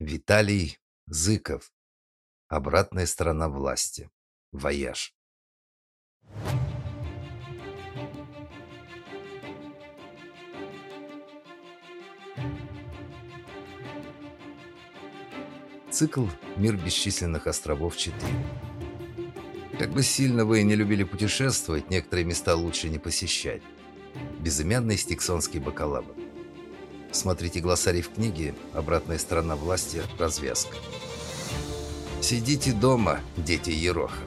Виталий Зыков. Обратная сторона власти. Вояж. Цикл «Мир бесчисленных островов 4». Как бы сильно вы не любили путешествовать, некоторые места лучше не посещать. Безымянный стиксонский бакалавр. Смотрите глоссарий в книге «Обратная сторона власти. Развязка». Сидите дома, дети Ероха.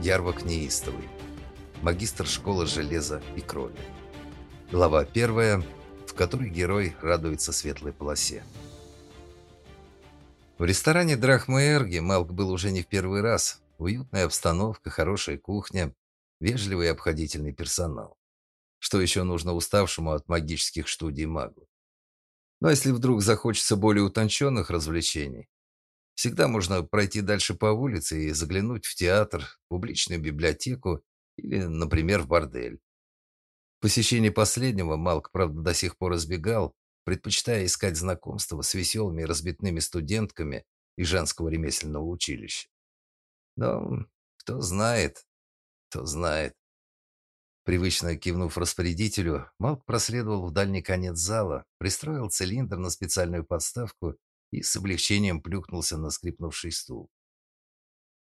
Ярвок неистовый. Магистр школы железа и крови. Глава первая, в которой герой радуется светлой полосе. В ресторане Драхма Эрги Малк был уже не в первый раз. Уютная обстановка, хорошая кухня, вежливый и обходительный персонал. Что еще нужно уставшему от магических студий магу? Но если вдруг захочется более утонченных развлечений, всегда можно пройти дальше по улице и заглянуть в театр, публичную библиотеку или, например, в бордель. Посещение последнего Малк, правда, до сих пор избегал, предпочитая искать знакомства с веселыми и разбитными студентками из женского ремесленного училища. Но кто знает, кто знает. Привычно кивнув распорядителю, Малк проследовал в дальний конец зала, пристроил цилиндр на специальную подставку и с облегчением плюхнулся на скрипнувший стул.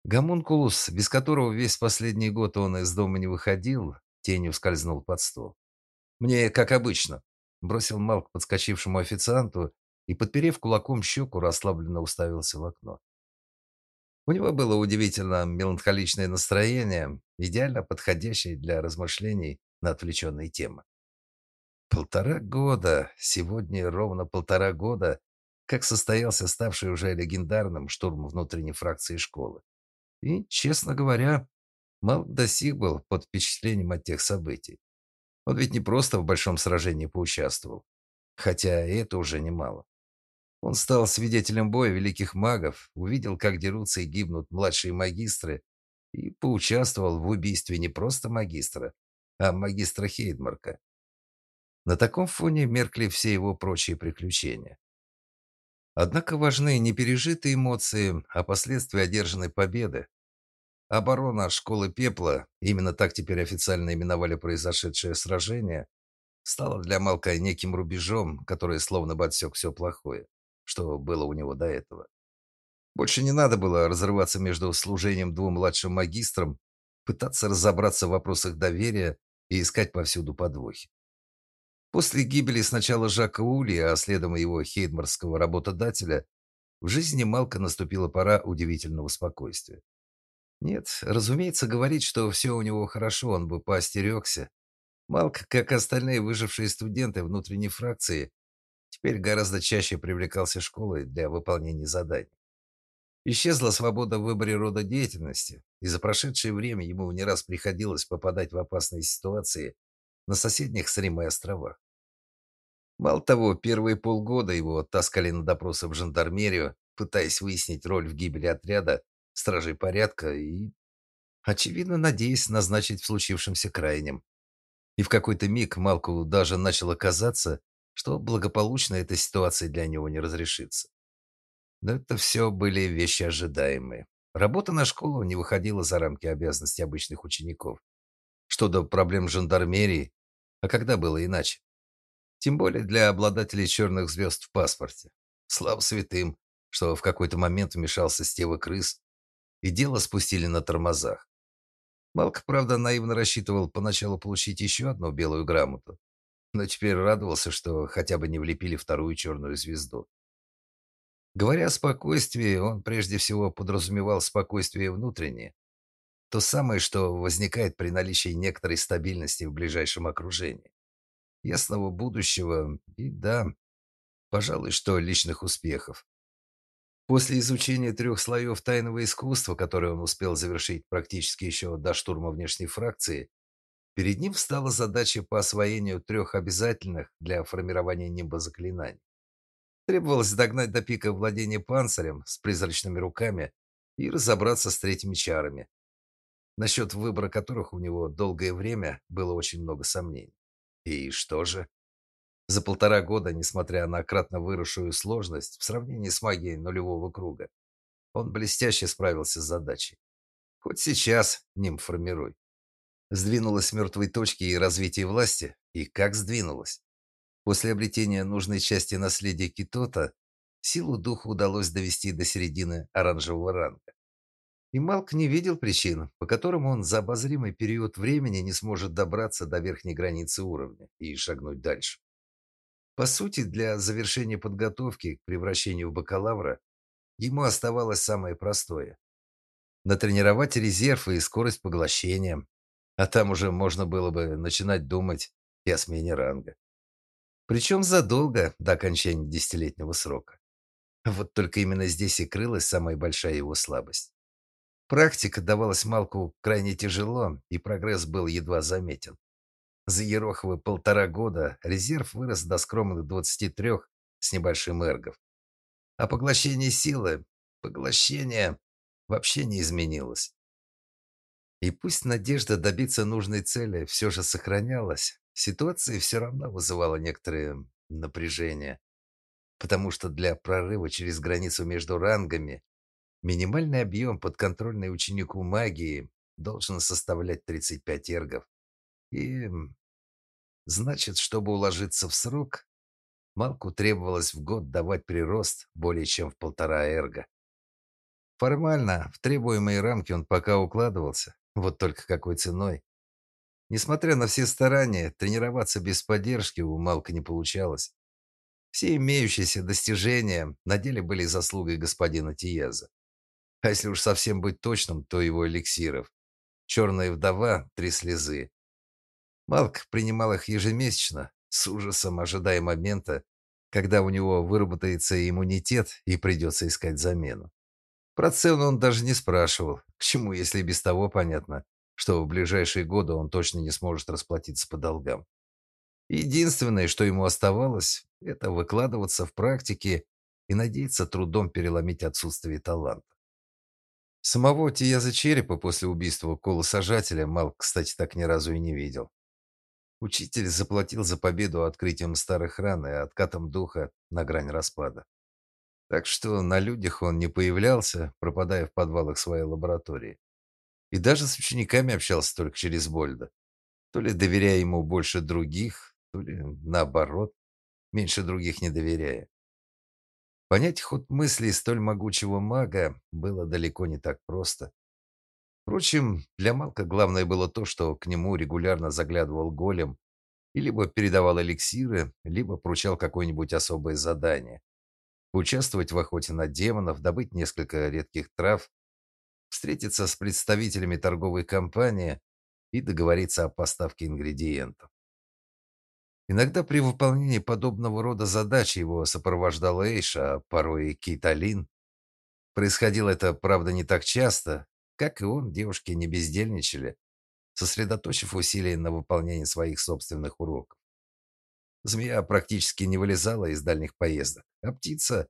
Гомункулус, без которого весь последний год он из дома не выходил, тенью скользнул под стол. «Мне, как обычно», — бросил Малк подскочившему официанту и, подперев кулаком щеку, расслабленно уставился в окно. У него было удивительно меланхоличное настроение, идеально подходящее для размышлений на отвлеченные темы. Полтора года, сегодня ровно полтора года, как состоялся ставший уже легендарным штурм внутренней фракции школы. И, честно говоря, Малк достиг был под впечатлением от тех событий. Он ведь не просто в большом сражении поучаствовал, хотя и это уже немало. Он стал свидетелем боя великих магов, увидел, как дерутся и гибнут младшие магистры, и поучаствовал в убийстве не просто магистра, а магистра Хейдмарка. На таком фоне меркли все его прочие приключения. Однако важны не пережитые эмоции, а последствия одержанной победы. Оборона школы пепла, именно так теперь официально именовали произошедшее сражение, стала для Малка неким рубежом, который словно бы отсек все плохое что было у него до этого. Больше не надо было разрываться между служением двум младшим магистрам, пытаться разобраться в вопросах доверия и искать повсюду подвохи. После гибели сначала Жака Ули, а следом его хейдмарского работодателя, в жизни Малка наступила пора удивительного спокойствия. Нет, разумеется, говорить, что все у него хорошо, он бы поостерегся. Малк, как остальные выжившие студенты внутренней фракции, Теперь гораздо чаще привлекался школой для выполнения заданий. Исчезла свобода в выборе рода деятельности, и за прошедшее время ему не раз приходилось попадать в опасные ситуации на соседних с Римой островах. Мало того, первые полгода его таскали на допросы в жандармерию, пытаясь выяснить роль в гибели отряда стражей порядка и, очевидно, надеясь назначить в случившемся крайним. И в какой-то миг Малку даже начало казаться, что благополучно эта ситуация для него не разрешится. Но это все были вещи ожидаемые. Работа на школу не выходила за рамки обязанностей обычных учеников. Что до проблем жандармерии, а когда было иначе? Тем более для обладателей черных звезд в паспорте. Слава святым, что в какой-то момент вмешался Стева Крыс, и дело спустили на тормозах. Малк, правда, наивно рассчитывал поначалу получить еще одну белую грамоту, но теперь радовался, что хотя бы не влепили вторую черную звезду. Говоря о спокойствии, он прежде всего подразумевал спокойствие внутреннее. То самое, что возникает при наличии некоторой стабильности в ближайшем окружении. Ясного будущего и, да, пожалуй, что личных успехов. После изучения трех слоев тайного искусства, которые он успел завершить практически еще до штурма внешней фракции, Перед ним встала задача по освоению трех обязательных для формирования нимба заклинаний. Требовалось догнать до пика владения панцирем с призрачными руками и разобраться с третьими чарами, насчет выбора которых у него долгое время было очень много сомнений. И что же? За полтора года, несмотря на кратно выросшую сложность в сравнении с магией нулевого круга, он блестяще справился с задачей. Хоть сейчас ним формируй. Сдвинулась с мертвой точки и развитие власти, и как сдвинулась. После обретения нужной части наследия Китота силу духа удалось довести до середины оранжевого ранга. И Малк не видел причин, по которым он за обозримый период времени не сможет добраться до верхней границы уровня и шагнуть дальше. По сути, для завершения подготовки к превращению в бакалавра ему оставалось самое простое натренировать резерв и скорость поглощения, а там уже можно было бы начинать думать и о смене ранга. Причем задолго до окончания десятилетнего срока. Вот только именно здесь и крылась самая большая его слабость. Практика давалась Малку крайне тяжело, и прогресс был едва заметен. За Ероховы полтора года резерв вырос до скромных 23 с небольшим эргов. А поглощение силы, поглощение вообще не изменилось. И пусть надежда добиться нужной цели все же сохранялась, ситуация все равно вызывала некоторое напряжение, потому что для прорыва через границу между рангами Минимальный объем подконтрольной ученику магии должен составлять 35 эргов. И значит, чтобы уложиться в срок, Малку требовалось в год давать прирост более чем в полтора эрга. Формально в требуемые рамки он пока укладывался, вот только какой ценой. Несмотря на все старания, тренироваться без поддержки у Малка не получалось. Все имеющиеся достижения на деле были заслугой господина Тиеза. А если уж совсем быть точным, то его эликсиров. Черная вдова, три слезы. Малк принимал их ежемесячно, с ужасом ожидая момента, когда у него выработается иммунитет и придется искать замену. Про цену он даже не спрашивал. К чему, если без того понятно, что в ближайшие годы он точно не сможет расплатиться по долгам. Единственное, что ему оставалось, это выкладываться в практике и надеяться трудом переломить отсутствие таланта. Самого Тияза Черепа после убийства колосажателя Мал, кстати, так ни разу и не видел. Учитель заплатил за победу открытием старых ран и откатом духа на грань распада. Так что на людях он не появлялся, пропадая в подвалах своей лаборатории. И даже с учениками общался только через Больда. То ли доверяя ему больше других, то ли наоборот, меньше других не доверяя. Понять ход мыслей столь могучего мага было далеко не так просто. Впрочем, для Малка главное было то, что к нему регулярно заглядывал голем и либо передавал эликсиры, либо поручал какое-нибудь особое задание. Участвовать в охоте на демонов, добыть несколько редких трав, встретиться с представителями торговой компании и договориться о поставке ингредиентов. Иногда при выполнении подобного рода задач его сопровождал Эйша, а порой и Кейталин. Происходило это, правда, не так часто. Как и он, девушки не бездельничали, сосредоточив усилия на выполнении своих собственных уроков. Змея практически не вылезала из дальних поездок, а птица,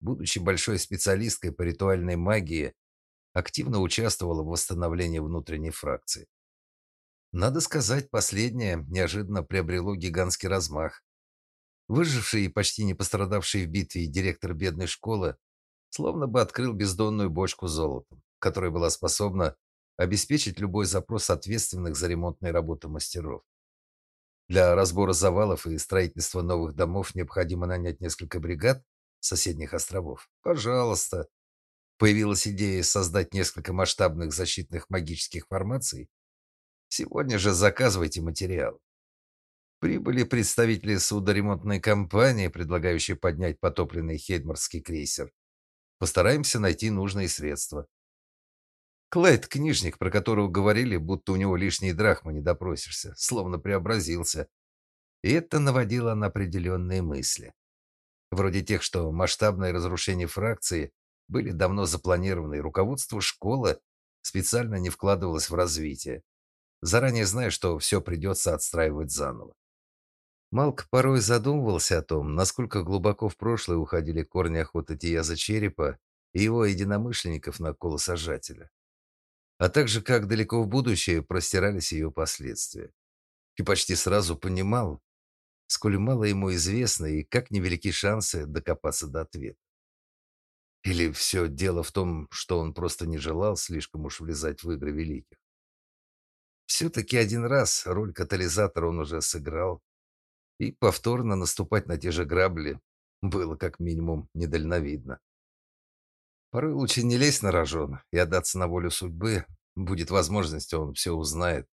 будучи большой специалисткой по ритуальной магии, активно участвовала в восстановлении внутренней фракции. Надо сказать, последнее неожиданно приобрело гигантский размах. Выживший и почти не пострадавший в битве директор бедной школы словно бы открыл бездонную бочку с золотом, которая была способна обеспечить любой запрос ответственных за ремонтные работы мастеров. Для разбора завалов и строительства новых домов необходимо нанять несколько бригад соседних островов. Пожалуйста. Появилась идея создать несколько масштабных защитных магических формаций Сегодня же заказывайте материал. Прибыли представители судоремонтной компании, предлагающие поднять потопленный Хейдмарский крейсер. Постараемся найти нужные средства. Клайд, книжник, про которого говорили, будто у него лишние драхмы не допросишься, словно преобразился. И это наводило на определенные мысли. Вроде тех, что масштабные разрушения фракции были давно запланированы, и руководство школы специально не вкладывалось в развитие заранее зная, что все придется отстраивать заново. Малк порой задумывался о том, насколько глубоко в прошлое уходили корни охоты Тияза Черепа и его единомышленников на колосажателя, а также как далеко в будущее простирались ее последствия. И почти сразу понимал, сколь мало ему известно и как невелики шансы докопаться до ответа. Или все дело в том, что он просто не желал слишком уж влезать в игры великих. Все-таки один раз роль катализатора он уже сыграл, и повторно наступать на те же грабли было как минимум недальновидно. Порой лучше не лезть на рожон и отдаться на волю судьбы. Будет возможность, он все узнает.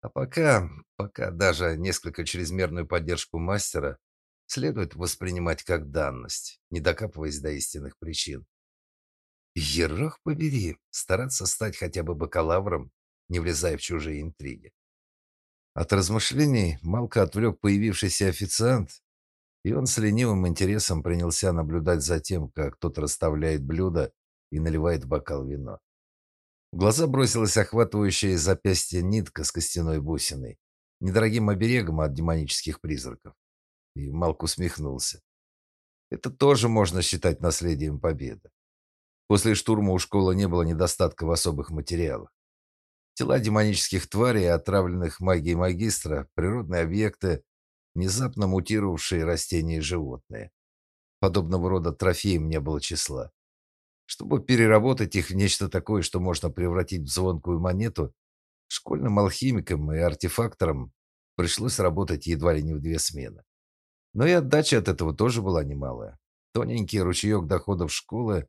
А пока, пока даже несколько чрезмерную поддержку мастера следует воспринимать как данность, не докапываясь до истинных причин. Ерох побери, стараться стать хотя бы бакалавром, не влезая в чужие интриги. От размышлений Малка отвлек появившийся официант, и он с ленивым интересом принялся наблюдать за тем, как тот расставляет блюда и наливает бокал вино. В глаза бросилась охватывающая запястье нитка с костяной бусиной, недорогим оберегом от демонических призраков. И Малк усмехнулся. Это тоже можно считать наследием победы. После штурма у школы не было недостатка в особых материалах. Тела демонических тварей, отравленных магией магистра, природные объекты, внезапно мутировавшие растения и животные. Подобного рода трофеям не было числа. Чтобы переработать их в нечто такое, что можно превратить в звонкую монету, школьным алхимикам и артефакторам пришлось работать едва ли не в две смены. Но и отдача от этого тоже была немалая. Тоненький ручеек доходов школы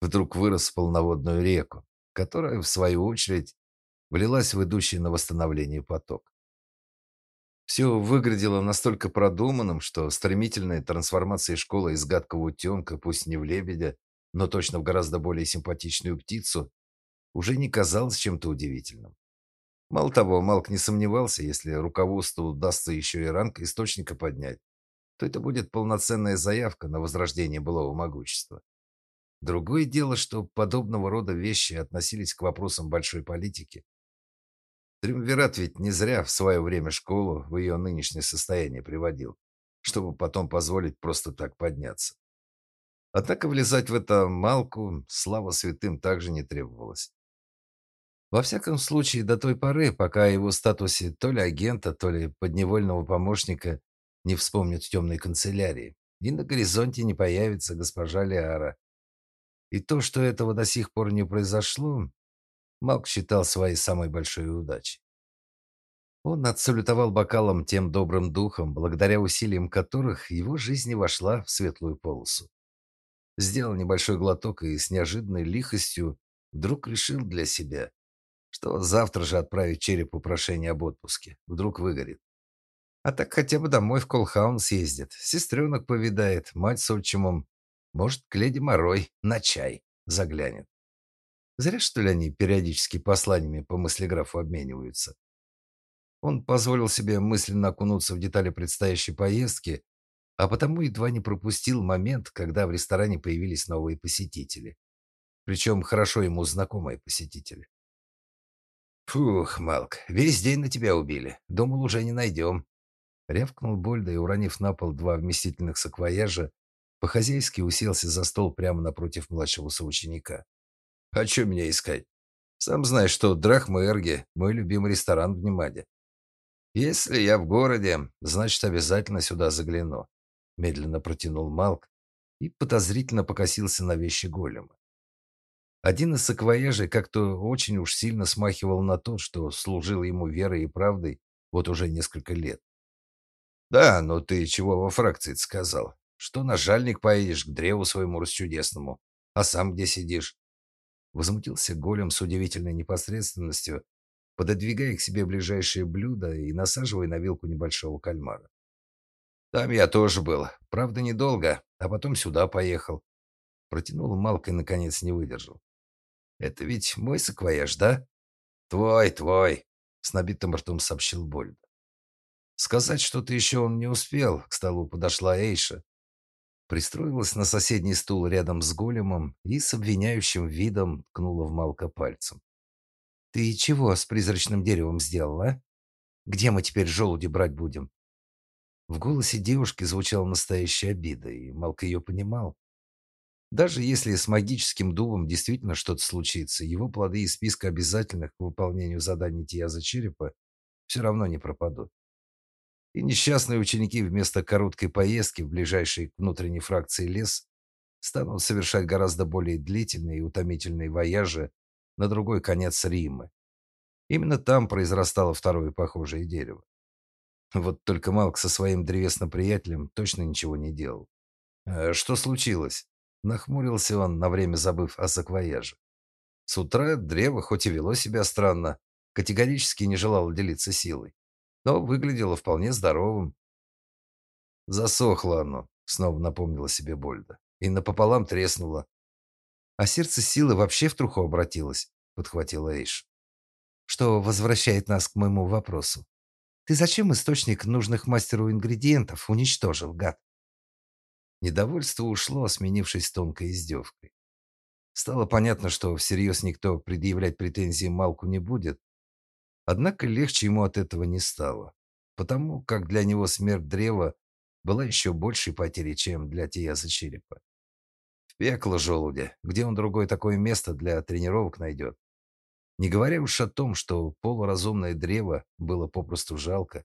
вдруг вырос в полноводную реку, которая, в свою очередь, влилась в идущий на восстановление поток. Все выглядело настолько продуманным, что стремительная трансформация школы из гадкого утенка, пусть не в лебедя, но точно в гораздо более симпатичную птицу, уже не казалось чем-то удивительным. Мало того, Малк не сомневался, если руководству удастся еще и ранг источника поднять, то это будет полноценная заявка на возрождение былого могущества. Другое дело, что подобного рода вещи относились к вопросам большой политики. Триумвират ведь не зря в свое время школу в ее нынешнее состояние приводил, чтобы потом позволить просто так подняться. Однако влезать в это малку, слава святым, также не требовалось. Во всяком случае, до той поры, пока о его статусе то ли агента, то ли подневольного помощника не вспомнят в темной канцелярии, и на горизонте не появится госпожа Лиара. И то, что этого до сих пор не произошло, Малк считал своей самой большой удачей. Он отсалютовал бокалом тем добрым духом, благодаря усилиям которых его жизнь вошла в светлую полосу. Сделал небольшой глоток и с неожиданной лихостью вдруг решил для себя, что завтра же отправить черепу прошение об отпуске. Вдруг выгорит. А так хотя бы домой в Колхаун съездит, сестренок повидает, мать с отчимом, может, к леди Морой на чай заглянет. Зря, что ли, они периодически посланиями по мыслеграфу обмениваются. Он позволил себе мысленно окунуться в детали предстоящей поездки а потому едва не пропустил момент, когда в ресторане появились новые посетители. Причем хорошо ему знакомые посетители. «Фух, Малк, весь день на тебя убили. Думал, уже не найдем». Рявкнул Больда и, уронив на пол два вместительных саквояжа, по-хозяйски уселся за стол прямо напротив младшего соученика. «А что меня искать? Сам знаешь, что Драхма Эрги – мой любимый ресторан в Немаде. Если я в городе, значит, обязательно сюда загляну медленно протянул Малк и подозрительно покосился на вещи голема. Один из саквояжей как-то очень уж сильно смахивал на тот, что служил ему верой и правдой вот уже несколько лет. «Да, но ты чего во фракции сказал? Что на жальник поедешь к древу своему расчудесному, а сам где сидишь?» Возмутился голем с удивительной непосредственностью, пододвигая к себе ближайшее блюдо и насаживая на вилку небольшого кальмара. Там я тоже был. Правда, недолго, а потом сюда поехал. Протянул Малка и, наконец, не выдержал. Это ведь мой саквояж, да? Твой, твой, с набитым ртом сообщил Больд. Сказать что-то еще он не успел. К столу подошла Эйша. Пристроилась на соседний стул рядом с големом и с обвиняющим видом ткнула в Малка пальцем. «Ты чего с призрачным деревом сделала? Где мы теперь желуди брать будем? В голосе девушки звучала настоящая обида, и Малк ее понимал. Даже если с магическим дубом действительно что-то случится, его плоды из списка обязательных к выполнению заданий Тияза Черепа все равно не пропадут. И несчастные ученики вместо короткой поездки в ближайший к внутренней фракции лес станут совершать гораздо более длительные и утомительные вояжи на другой конец Рима. Именно там произрастало второе похожее дерево. Вот только Малк со своим древесным приятелем точно ничего не делал. «Э, «Что случилось?» Нахмурился он, на время забыв о саквояже. С утра древо, хоть и вело себя странно, категорически не желало делиться силой, но выглядело вполне здоровым. Засохло оно, снова напомнила себе Больда, и напополам треснуло. А сердце силы вообще в труху обратилось, подхватила Эйш. Что возвращает нас к моему вопросу. Ты зачем источник нужных мастеру ингредиентов уничтожил, гад? Недовольство ушло, сменившись тонкой издевкой. Стало понятно, что всерьез никто предъявлять претензии Малку не будет. Однако легче ему от этого не стало, потому как для него смерть древа была еще большей потерей, чем для Тияза Черепа. В пекло желудя, где он другое такое место для тренировок найдет. Не говоря уж о том, что полуразумное древо было попросту жалко.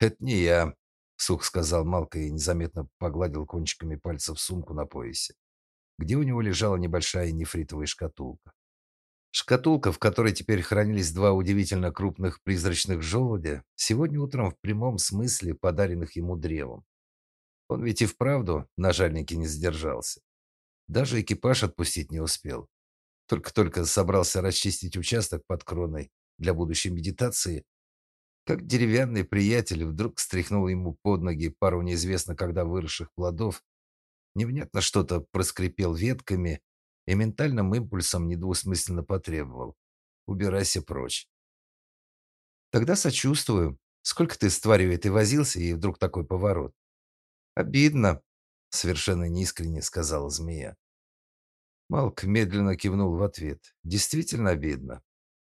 «Это не я», Сух сказал Малка и незаметно погладил кончиками пальцев сумку на поясе, где у него лежала небольшая нефритовая шкатулка. Шкатулка, в которой теперь хранились два удивительно крупных призрачных желудя, сегодня утром в прямом смысле подаренных ему древом. Он ведь и вправду на жальнике не сдержался. Даже экипаж отпустить не успел. Только-только собрался расчистить участок под кроной для будущей медитации, как деревянный приятель вдруг стряхнул ему под ноги пару неизвестно когда выросших плодов, невнятно что-то проскрипел ветками и ментальным импульсом недвусмысленно потребовал: "Убирайся прочь". Тогда сочувствую. Сколько ты с тварью этой возился, и вдруг такой поворот. Обидно, совершенно неискренне сказала змея. Малк медленно кивнул в ответ. Действительно обидно.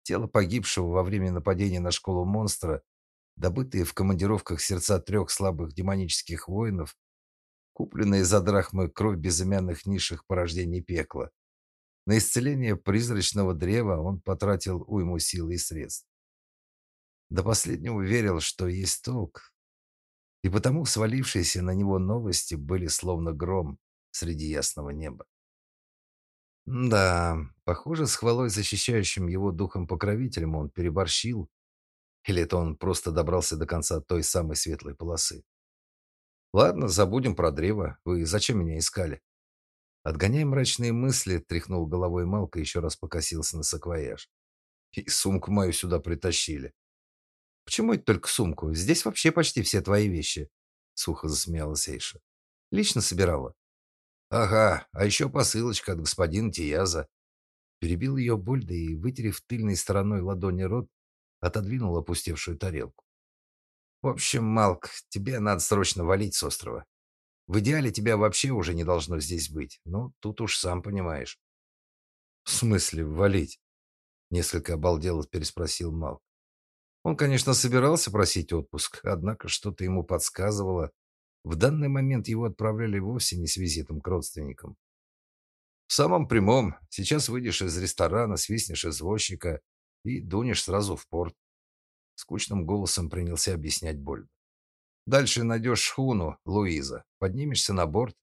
Тело погибшего во время нападения на школу монстра, добытые в командировках сердца трех слабых демонических воинов, купленные за драхмы кровь безымянных низших порождений пекла. На исцеление призрачного древа он потратил уйму сил и средств. До последнего верил, что есть толк, и потому свалившиеся на него новости были словно гром среди ясного неба. Да, похоже, с хвалой защищающим его духом покровителем он переборщил. Или это он просто добрался до конца той самой светлой полосы. Ладно, забудем про древо. Вы зачем меня искали? Отгоняя мрачные мысли, тряхнул головой Малка и еще раз покосился на саквояж. И сумку мою сюда притащили. Почему это только сумку? Здесь вообще почти все твои вещи, сухо засмеялась Эйша. Лично собирала. Ага, а еще посылочка от господина Тияза. Перебил ее Больда и, вытерев тыльной стороной ладони рот, отодвинул опустевшую тарелку. В общем, Малк, тебе надо срочно валить с острова. В идеале тебя вообще уже не должно здесь быть. Но тут уж сам понимаешь. В смысле валить? Несколько обалдело переспросил Малк. Он, конечно, собирался просить отпуск, однако что-то ему подсказывало, в данный момент его отправляли вовсе не с визитом к родственникам. В самом прямом, сейчас выйдешь из ресторана, свистнешь извозчика и дунешь сразу в порт. Скучным голосом принялся объяснять боль. Дальше найдешь шхуну, Луиза, поднимешься на борт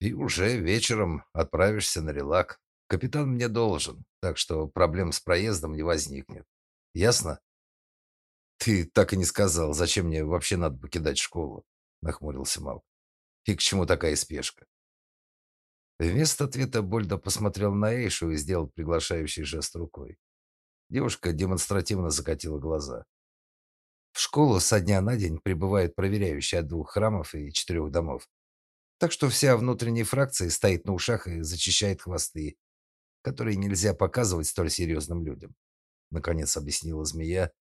и уже вечером отправишься на релак. Капитан мне должен, так что проблем с проездом не возникнет. Ясно? Ты так и не сказал, зачем мне вообще надо покидать школу нахмурился Мал. И к чему такая спешка? Вместо ответа Больда посмотрел на Эйшу и сделал приглашающий жест рукой. Девушка демонстративно закатила глаза. В школу со дня на день прибывают проверяющие от двух храмов и четырех домов. Так что вся внутренняя фракция стоит на ушах и зачищает хвосты, которые нельзя показывать столь серьезным людям. Наконец объяснила змея,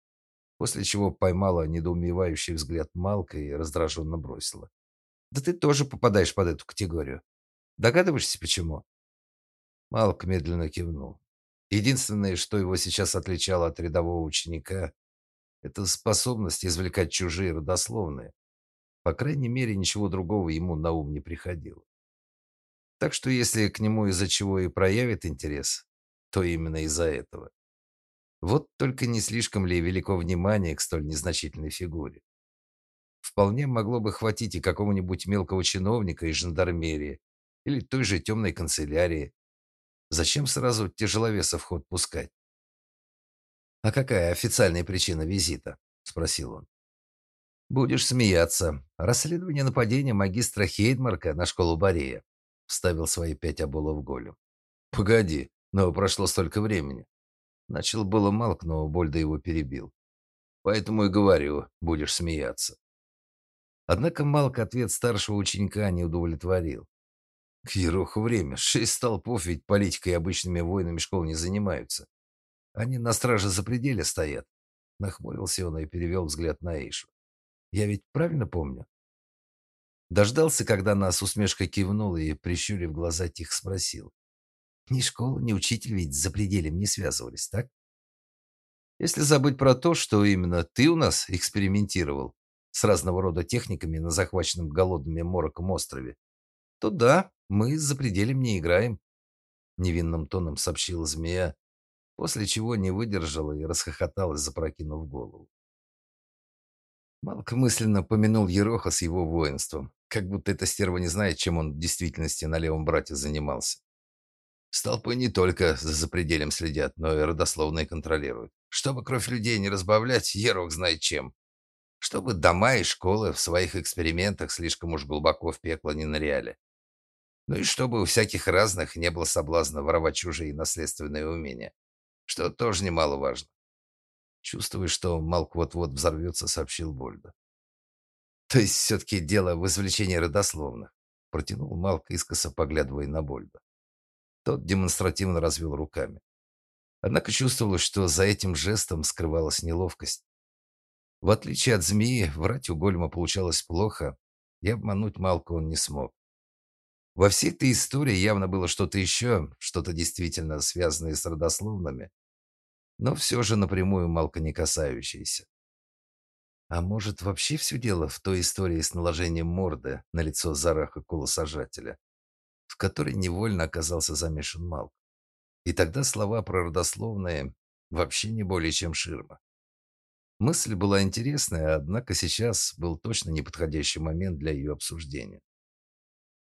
после чего поймала недоумевающий взгляд Малка и раздраженно бросила. «Да ты тоже попадаешь под эту категорию. Догадываешься, почему?» Малк медленно кивнул. Единственное, что его сейчас отличало от рядового ученика, это способность извлекать чужие родословные. По крайней мере, ничего другого ему на ум не приходило. Так что если к нему из-за чего и проявит интерес, то именно из-за этого. Вот только не слишком ли велико внимание к столь незначительной фигуре? вполне могло бы хватить и какого-нибудь мелкого чиновника из жандармерии или той же темной канцелярии. Зачем сразу тяжеловеса в ход пускать? «А какая официальная причина визита?» – спросил он. «Будешь смеяться. Расследование нападения магистра Хейдмарка на школу Борея», – вставил свои пять оболов Голем. «Погоди, но прошло столько времени». Начал было Малк, но Больда его перебил. «Поэтому и говорю, будешь смеяться». Однако Малк ответ старшего ученика не удовлетворил. К ероху время. Шесть столпов, ведь политикой обычными войнами школ не занимаются. Они на страже за пределе стоят. Нахмурился он и перевел взгляд на Эйшу. Я ведь правильно помню? Дождался, когда нас усмешкой кивнул и, прищурив глаза, тихо спросил. Ни школа, ни учитель ведь за пределем не связывались, так? Если забыть про то, что именно ты у нас экспериментировал с разного рода техниками на захваченном голодными мороком острове, то да, мы за пределем не играем, невинным тоном сообщила змея, после чего не выдержала и расхохоталась, запрокинув голову. Малк мысленно помянул Ероха с его воинством, как будто эта стерва не знает, чем он в действительности на левом брате занимался. Столпы не только за запределем следят, но и родословные контролируют. Чтобы кровь людей не разбавлять, Ерох знает чем. Чтобы дома и школы в своих экспериментах слишком уж глубоко в пекло не ныряли. Ну и чтобы у всяких разных не было соблазна воровать чужие наследственные умения, что тоже немаловажно. Чувствуя, что Малк вот-вот взорвется, сообщил Больда. То есть все-таки дело в извлечении родословных, протянул Малк искоса, поглядывая на Больда. Тот демонстративно развел руками. Однако чувствовалось, что за этим жестом скрывалась неловкость. В отличие от змеи, врать у Гольма получалось плохо, и обмануть Малку он не смог. Во всей этой истории явно было что-то еще, что-то действительно связанное с родословными, но все же напрямую Малка не касающееся. А может, вообще все дело в той истории с наложением морды на лицо Зараха Кулосажателя, в которой невольно оказался замешан Малк. И тогда слова про родословные вообще не более чем ширма. Мысль была интересная, однако сейчас был точно неподходящий момент для ее обсуждения.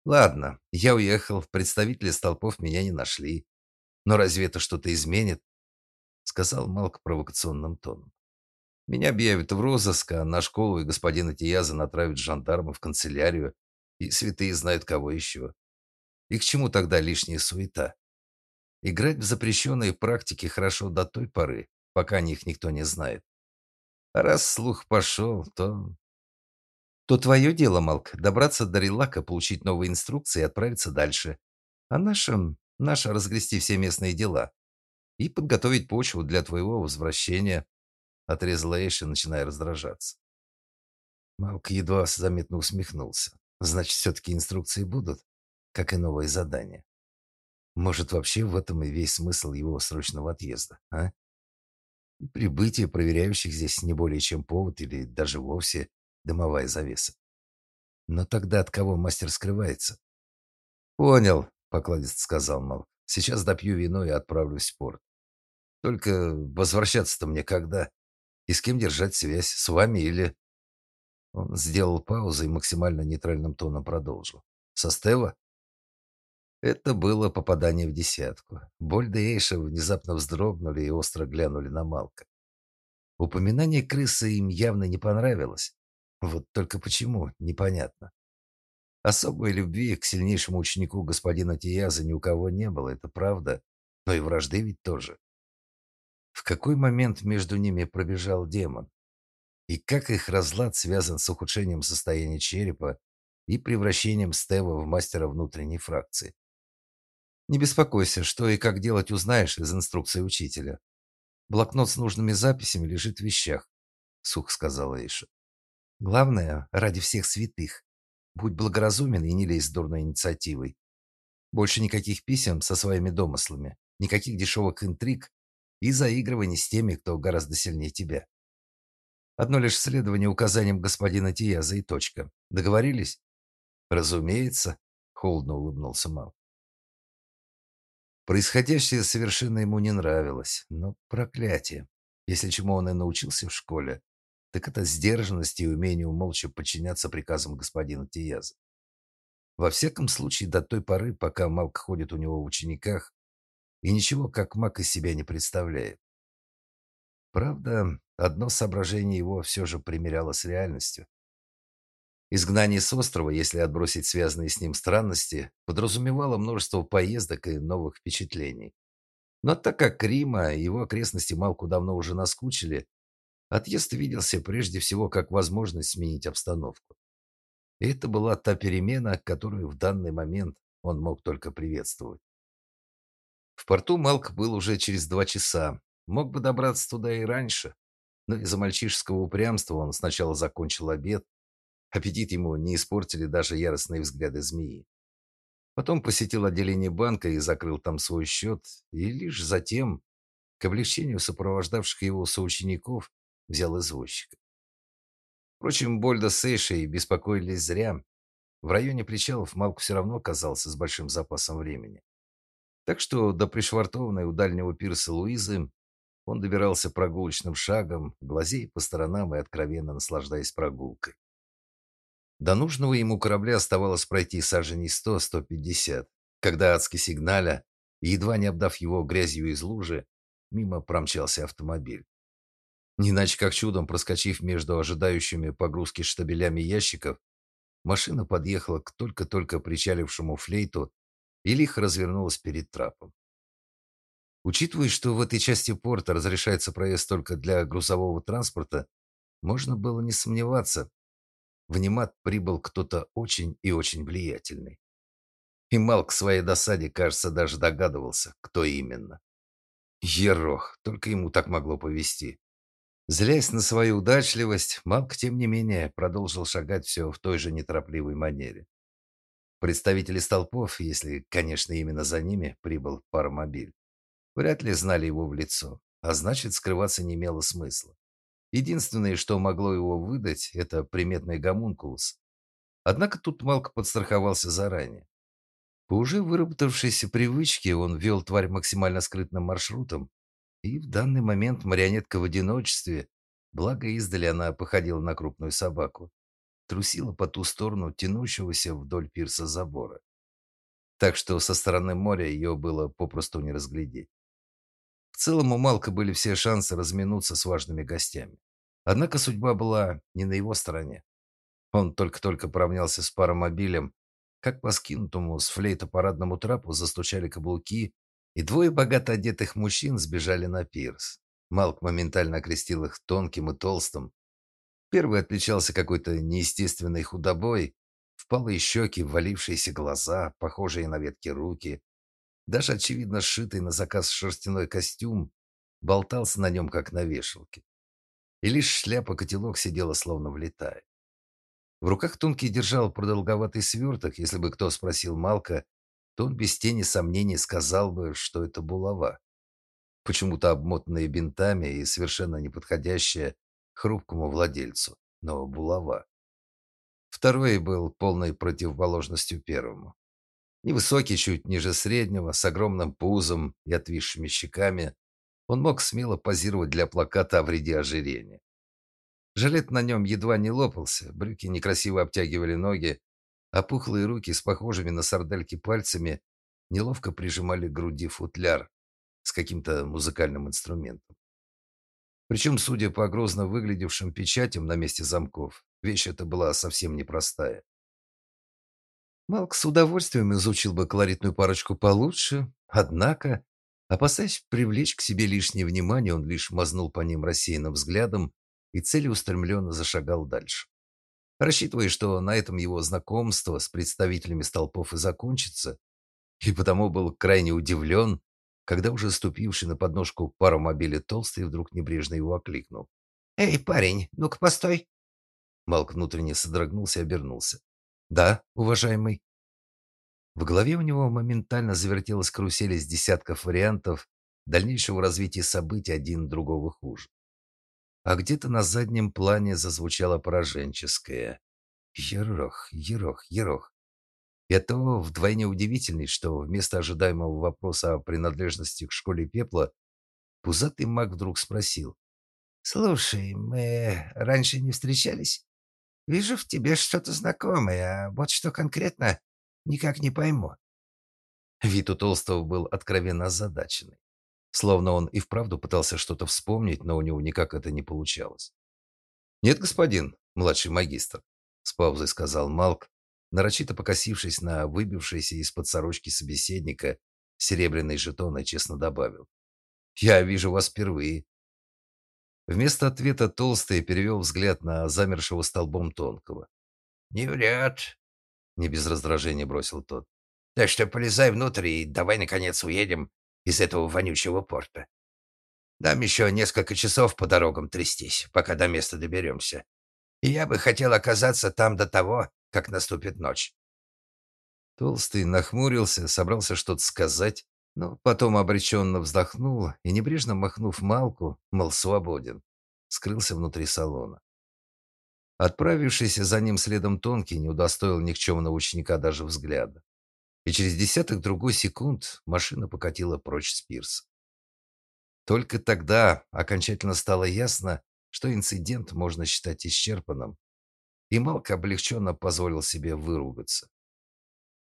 Ладно, я уехал, представители столпов меня не нашли. Но разве это что-то изменит? Сказал Малк провокационным тоном. Меня объявят в розыск, а на школу и господина Тияза натравят жандармы в канцелярию, и святые знают кого еще. И к чему тогда лишняя суета? Играть в запрещенные практики хорошо до той поры, пока о них никто не знает. А раз слух пошел, то то твое дело, Малк, добраться до Релака, получить новые инструкции и отправиться дальше. А нашим наше разгрести все местные дела и подготовить почву для твоего возвращения, отрезала Эйша, начиная раздражаться. Малк едва заметно усмехнулся. Значит, все таки инструкции будут, как и новые задания. Может, вообще в этом и весь смысл его срочного отъезда, а? И прибытие проверяющих здесь не более чем повод или даже вовсе дымовая завеса. Но тогда от кого мастер скрывается? Понял, покладист сказал Мал. Сейчас допью вино и отправлюсь в порт. Только возвращаться-то мне когда? И с кем держать связь? С вами или Он сделал паузу и максимально нейтральным тоном продолжил. Со Стева? Это было попадание в десятку. Больда и внезапно вздрогнули и остро глянули на Малка. Упоминание крысы им явно не понравилось. Вот только почему, непонятно. Особой любви к сильнейшему ученику господина Тияза ни у кого не было, это правда, но и вражды ведь тоже. В какой момент между ними пробежал демон? И как их разлад связан с ухудшением состояния черепа и превращением Стева в мастера внутренней фракции? Не беспокойся, что и как делать узнаешь из инструкции учителя. Блокнот с нужными записями лежит в вещах, сухо сказала Эйша. Главное, ради всех святых, будь благоразумен и не лезь с дурной инициативой. Больше никаких писем со своими домыслами, никаких дешевых интриг и заигрываний с теми, кто гораздо сильнее тебя. Одно лишь следование указаниям господина Тияза и точка. Договорились? Разумеется, холодно улыбнулся Мал. Происходящее совершенно ему не нравилось, но проклятие. Если чему он и научился в школе, так это сдержанность и умение молча подчиняться приказам господина Тияза. Во всяком случае, до той поры, пока Малк ходит у него в учениках и ничего как маг из себя не представляет. Правда, одно соображение его все же примеряло с реальностью. Изгнание с острова, если отбросить связанные с ним странности, подразумевало множество поездок и новых впечатлений. Но так как Рима и его окрестности Малку давно уже наскучили, отъезд виделся прежде всего как возможность сменить обстановку. И это была та перемена, которую в данный момент он мог только приветствовать. В порту Малк был уже через два часа. Мог бы добраться туда и раньше, но из-за мальчишеского упрямства он сначала закончил обед. Аппетит ему не испортили даже яростные взгляды змеи. Потом посетил отделение банка и закрыл там свой счет, и лишь затем, к облегчению сопровождавших его соучеников, взял извозчика. Впрочем, Больда с Эйшей беспокоились зря. В районе причалов Малк все равно оказался с большим запасом времени. Так что до пришвартованной у дальнего пирса Луизы он добирался прогулочным шагом, глазей по сторонам и откровенно наслаждаясь прогулкой. До нужного ему корабля оставалось пройти саженей 100-150, когда адски сигналя, едва не обдав его грязью из лужи, мимо промчался автомобиль. Не иначе как чудом проскочив между ожидающими погрузки штабелями ящиков, машина подъехала к только-только причалившему флейту и лихо развернулась перед трапом. Учитывая, что в этой части порта разрешается проезд только для грузового транспорта, можно было не сомневаться. В Немат прибыл кто-то очень и очень влиятельный. И Мал к своей досаде, кажется, даже догадывался, кто именно. Ерох, только ему так могло повести. Злясь на свою удачливость, Малк, тем не менее, продолжил шагать все в той же неторопливой манере. Представители столпов, если, конечно, именно за ними прибыл паромобиль, Вряд ли знали его в лицо, а значит, скрываться не имело смысла. Единственное, что могло его выдать, это приметный гомункулус. Однако тут Малк подстраховался заранее. По уже выработавшейся привычке он вел тварь максимально скрытным маршрутом, и в данный момент марионетка в одиночестве, благо издали она походила на крупную собаку, трусила по ту сторону тянущегося вдоль пирса забора. Так что со стороны моря ее было попросту не разглядеть. Целом у Малка были все шансы разминуться с важными гостями. Однако судьба была не на его стороне. Он только-только поравнялся с паромобилем, как по скинутому с флейта парадному трапу застучали каблуки, и двое богато одетых мужчин сбежали на пирс. Малк моментально окрестил их тонким и толстым. Первый отличался какой-то неестественной худобой, впалые щеки, ввалившиеся глаза, похожие на ветки руки, даже, очевидно, сшитый на заказ шерстяной костюм болтался на нем, как на вешалке. И лишь шляпа-котелок сидела, словно влетая. В руках Тонкий держал продолговатый сверток. Если бы кто спросил Малка, то он без тени сомнений сказал бы, что это булава. Почему-то обмотанная бинтами и совершенно неподходящая хрупкому владельцу, но булава. Второй был полной противоположностью первому. Невысокий, чуть ниже среднего, с огромным пузом и отвисшими щеками, он мог смело позировать для плаката о вреде ожирения. Жилет на нем едва не лопался, брюки некрасиво обтягивали ноги, а пухлые руки с похожими на сардельки пальцами неловко прижимали к груди футляр с каким-то музыкальным инструментом. Причем, судя по грозно выглядевшим печатям на месте замков, вещь эта была совсем непростая. Малк с удовольствием изучил бы колоритную парочку получше, однако, опасаясь привлечь к себе лишнее внимание, он лишь мазнул по ним рассеянным взглядом и целеустремленно зашагал дальше. Рассчитывая, что на этом его знакомство с представителями столпов и закончится, и потому был крайне удивлен, когда уже ступивший на подножку паромобиля толстый вдруг небрежно его окликнул. «Эй, парень, ну-ка постой!» Малк внутренне содрогнулся и обернулся. Да, уважаемый. В голове у него моментально завертелась карусель из десятков вариантов дальнейшего развития событий один другого хуже. А где-то на заднем плане зазвучало пораженческое «Ерох, ерох, ерох». И оттого вдвойне удивительный, что вместо ожидаемого вопроса о принадлежности к школе пепла пузатый маг вдруг спросил Слушай, мы раньше не встречались? Вижу в тебе что-то знакомое, а вот что конкретно, никак не пойму. Вид у Толстого был откровенно озадаченный. Словно он и вправду пытался что-то вспомнить, но у него никак это не получалось. «Нет, господин, младший магистр», — с паузой сказал Малк, нарочито покосившись на выбившийся из-под сорочки собеседника серебряный жетон и честно добавил. «Я вижу вас впервые». Вместо ответа Толстый перевел взгляд на замершего столбом Тонкого. «Не врет», — не без раздражения бросил тот. Так что полезай внутрь и давай, наконец, уедем из этого вонючего порта. Нам еще несколько часов по дорогам трястись, пока до места доберемся. И я бы хотел оказаться там до того, как наступит ночь». Толстый нахмурился, собрался что-то сказать, но потом обреченно вздохнул и, небрежно махнув Малку, мол, свободен, скрылся внутри салона. Отправившийся за ним следом Тонкий не удостоил никчемного ученика даже взгляда и через десяток другой секунд машина покатила прочь с пирса. Только тогда окончательно стало ясно, что инцидент можно считать исчерпанным, и Малк облегченно позволил себе выругаться.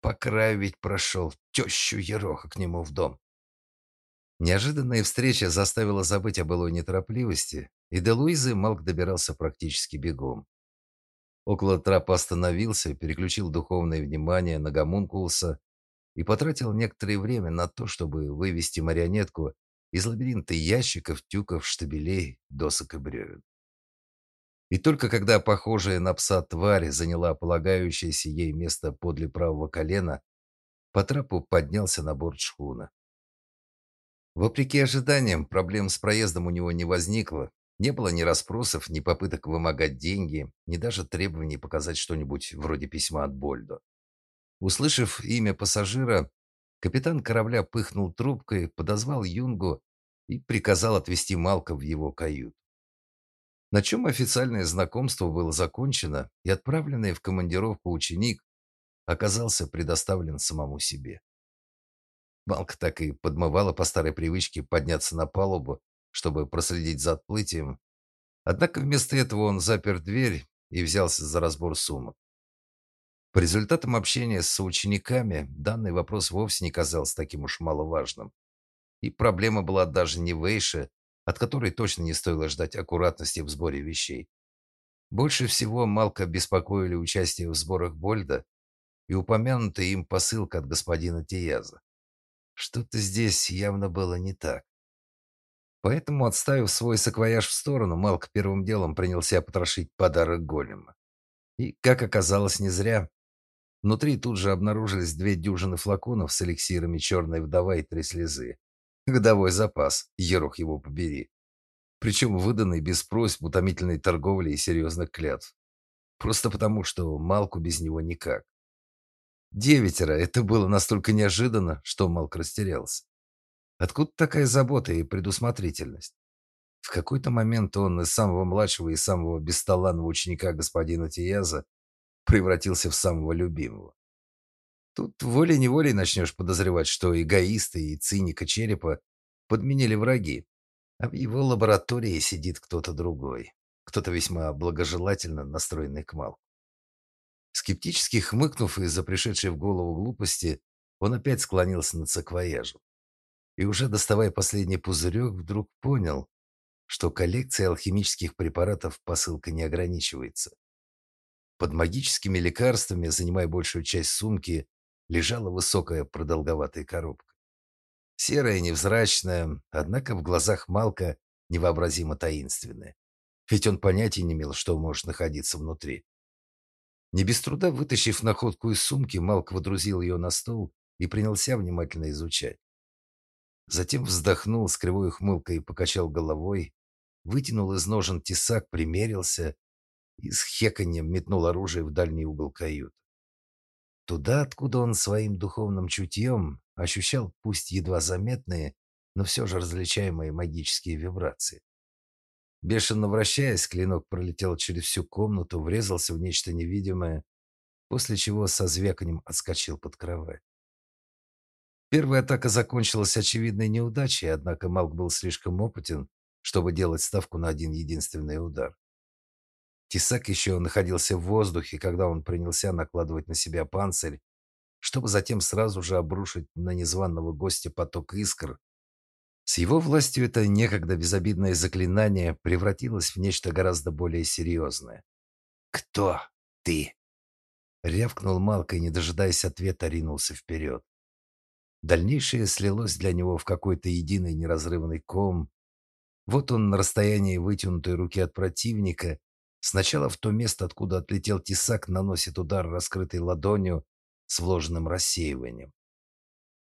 По краю ведь прошел тещу Ероха к нему в дом. Неожиданная встреча заставила забыть о былой неторопливости, и до Луизы Малк добирался практически бегом. Около трапа остановился, переключил духовное внимание на гомункулуса и потратил некоторое время на то, чтобы вывести марионетку из лабиринта ящиков, тюков, штабелей, досок и бревен. И только когда похожая на пса тварь заняла полагающееся ей место подле правого колена, по трапу поднялся на борт шхуна. Вопреки ожиданиям, проблем с проездом у него не возникло. Не было ни расспросов, ни попыток вымогать деньги, ни даже требований показать что-нибудь вроде письма от Больдо. Услышав имя пассажира, капитан корабля пыхнул трубкой, подозвал Юнгу и приказал отвезти Малка в его каюту. На чем официальное знакомство было закончено, и отправленный в командировку ученик оказался предоставлен самому себе. Малк так и подмывала по старой привычке подняться на палубу, чтобы проследить за отплытием. Однако вместо этого он запер дверь и взялся за разбор сумок. По результатам общения с соучениками данный вопрос вовсе не казался таким уж маловажным. И проблема была даже не в Эйше, от которой точно не стоило ждать аккуратности в сборе вещей. Больше всего Малка беспокоили участие в сборах Больда и упомянутая им посылка от господина Тияза. Что-то здесь явно было не так. Поэтому, отставив свой саквояж в сторону, Малк первым делом принялся потрошить подарок голема. И, как оказалось, не зря. Внутри тут же обнаружились две дюжины флаконов с эликсирами «Черная вдова» и «Три слезы». Годовой запас, ерох его побери. Причем выданный без просьб, утомительной торговли и серьезных клятв. Просто потому, что Малку без него никак. Девятеро. Это было настолько неожиданно, что Малк растерялся. Откуда такая забота и предусмотрительность? В какой-то момент он из самого младшего и самого бесталанного ученика господина Тияза превратился в самого любимого. Тут волей-неволей начнешь подозревать, что эгоисты и циника черепа подменили враги, а в его лаборатории сидит кто-то другой, кто-то весьма благожелательно настроенный к Малку. Скептически хмыкнув из-за пришедшей в голову глупости, он опять склонился над саквояжем. И уже доставая последний пузырек, вдруг понял, что коллекция алхимических препаратов посылка не ограничивается. Под магическими лекарствами, занимая большую часть сумки, лежала высокая продолговатая коробка. Серая, невзрачная, однако в глазах Малка невообразимо таинственная. Ведь он понятия не имел, что может находиться внутри. Не без труда вытащив находку из сумки, Малк водрузил ее на стол и принялся внимательно изучать. Затем вздохнул с кривой ухмылкой и покачал головой, вытянул из ножен тесак, примерился и с хеканьем метнул оружие в дальний угол каюты. Туда, откуда он своим духовным чутьем ощущал пусть едва заметные, но все же различаемые магические вибрации. Бешено вращаясь, клинок пролетел через всю комнату, врезался в нечто невидимое, после чего со звяканием отскочил под кровать. Первая атака закончилась очевидной неудачей, однако Малк был слишком опытен, чтобы делать ставку на один единственный удар. Тесак еще находился в воздухе, когда он принялся накладывать на себя панцирь, чтобы затем сразу же обрушить на незваного гостя поток искр. С его властью это некогда безобидное заклинание превратилось в нечто гораздо более серьезное. «Кто ты?» Рявкнул Малка и, не дожидаясь ответа, ринулся вперед. Дальнейшее слилось для него в какой-то единый неразрывный ком. Вот он на расстоянии вытянутой руки от противника, сначала в то место, откуда отлетел тесак, наносит удар раскрытой ладонью с вложенным рассеиванием.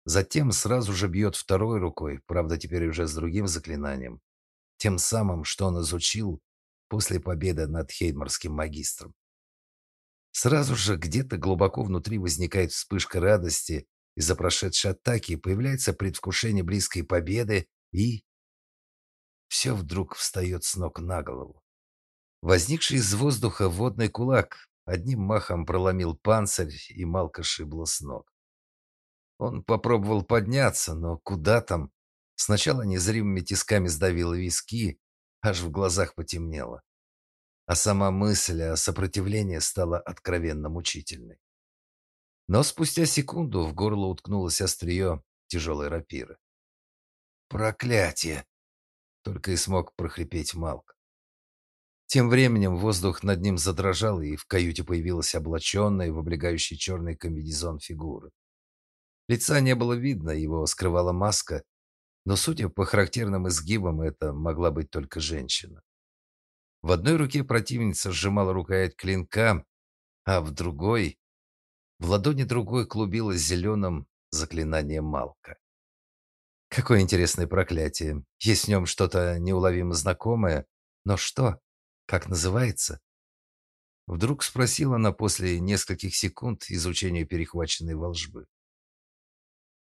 Затем сразу же бьет второй рукой, правда, теперь уже с другим заклинанием, тем самым, что он изучил после победы над хейдмарским магистром. Сразу же где-то глубоко внутри возникает вспышка радости из-за прошедшей атаки, появляется предвкушение близкой победы и... Все вдруг встает с ног на голову. Возникший из воздуха водный кулак одним махом проломил панцирь и Малка шибло с ног. Он попробовал подняться, но куда там? Сначала незримыми тисками сдавило виски, аж в глазах потемнело а сама мысль о сопротивлении стала откровенно мучительной. Но спустя секунду в горло уткнулось острие тяжелой рапиры. «Проклятие!» — только и смог прохрипеть Малк. Тем временем воздух над ним задрожал, и в каюте появилась облаченная в облегающий черный комбинезон фигура. Лица не было видно, его скрывала маска, но, судя по характерным изгибам, это могла быть только женщина. В одной руке противница сжимала рукоять клинка, а в другой... В ладони другой клубилось зеленым заклинание Малка. Какое интересное проклятие. Есть в нем что-то неуловимо знакомое. Но что? Как называется? Вдруг спросила она после нескольких секунд изучения перехваченной волжбы.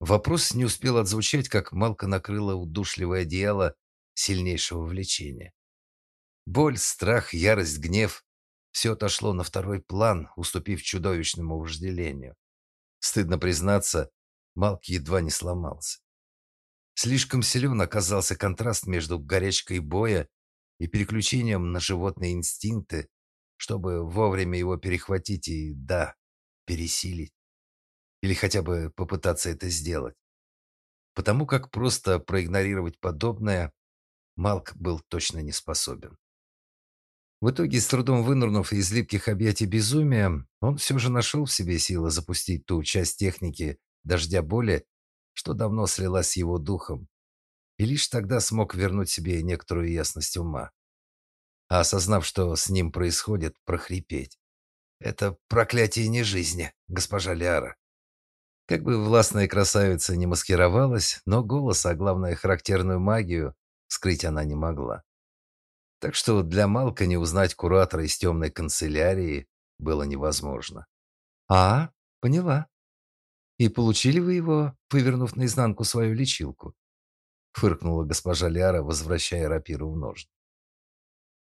Вопрос не успел отзвучать, как Малка накрыла удушливое одеяло сильнейшего влечения. Боль, страх, ярость, гнев – все отошло на второй план, уступив чудовищному вожделению. Стыдно признаться, Малк едва не сломался. Слишком силен оказался контраст между горячкой боя и переключением на животные инстинкты, чтобы вовремя его перехватить и, да, пересилить. Или хотя бы попытаться это сделать. Потому как просто проигнорировать подобное Малк был точно не способен. В итоге, с трудом вынырнув из липких объятий безумия, он все же нашел в себе силы запустить ту часть техники дождя боли, что давно слилась с его духом, и лишь тогда смог вернуть себе некоторую ясность ума. А осознав, что с ним происходит, прохрипеть. «Это проклятие не жизни, госпожа Ляра». Как бы властная красавица не маскировалась, но голос, а главное характерную магию, скрыть она не могла. Так что для Малка не узнать куратора из темной канцелярии было невозможно. «А, поняла. И получили вы его, вывернув наизнанку свою лечилку?» Фыркнула госпожа Ляра, возвращая рапиру в ножны.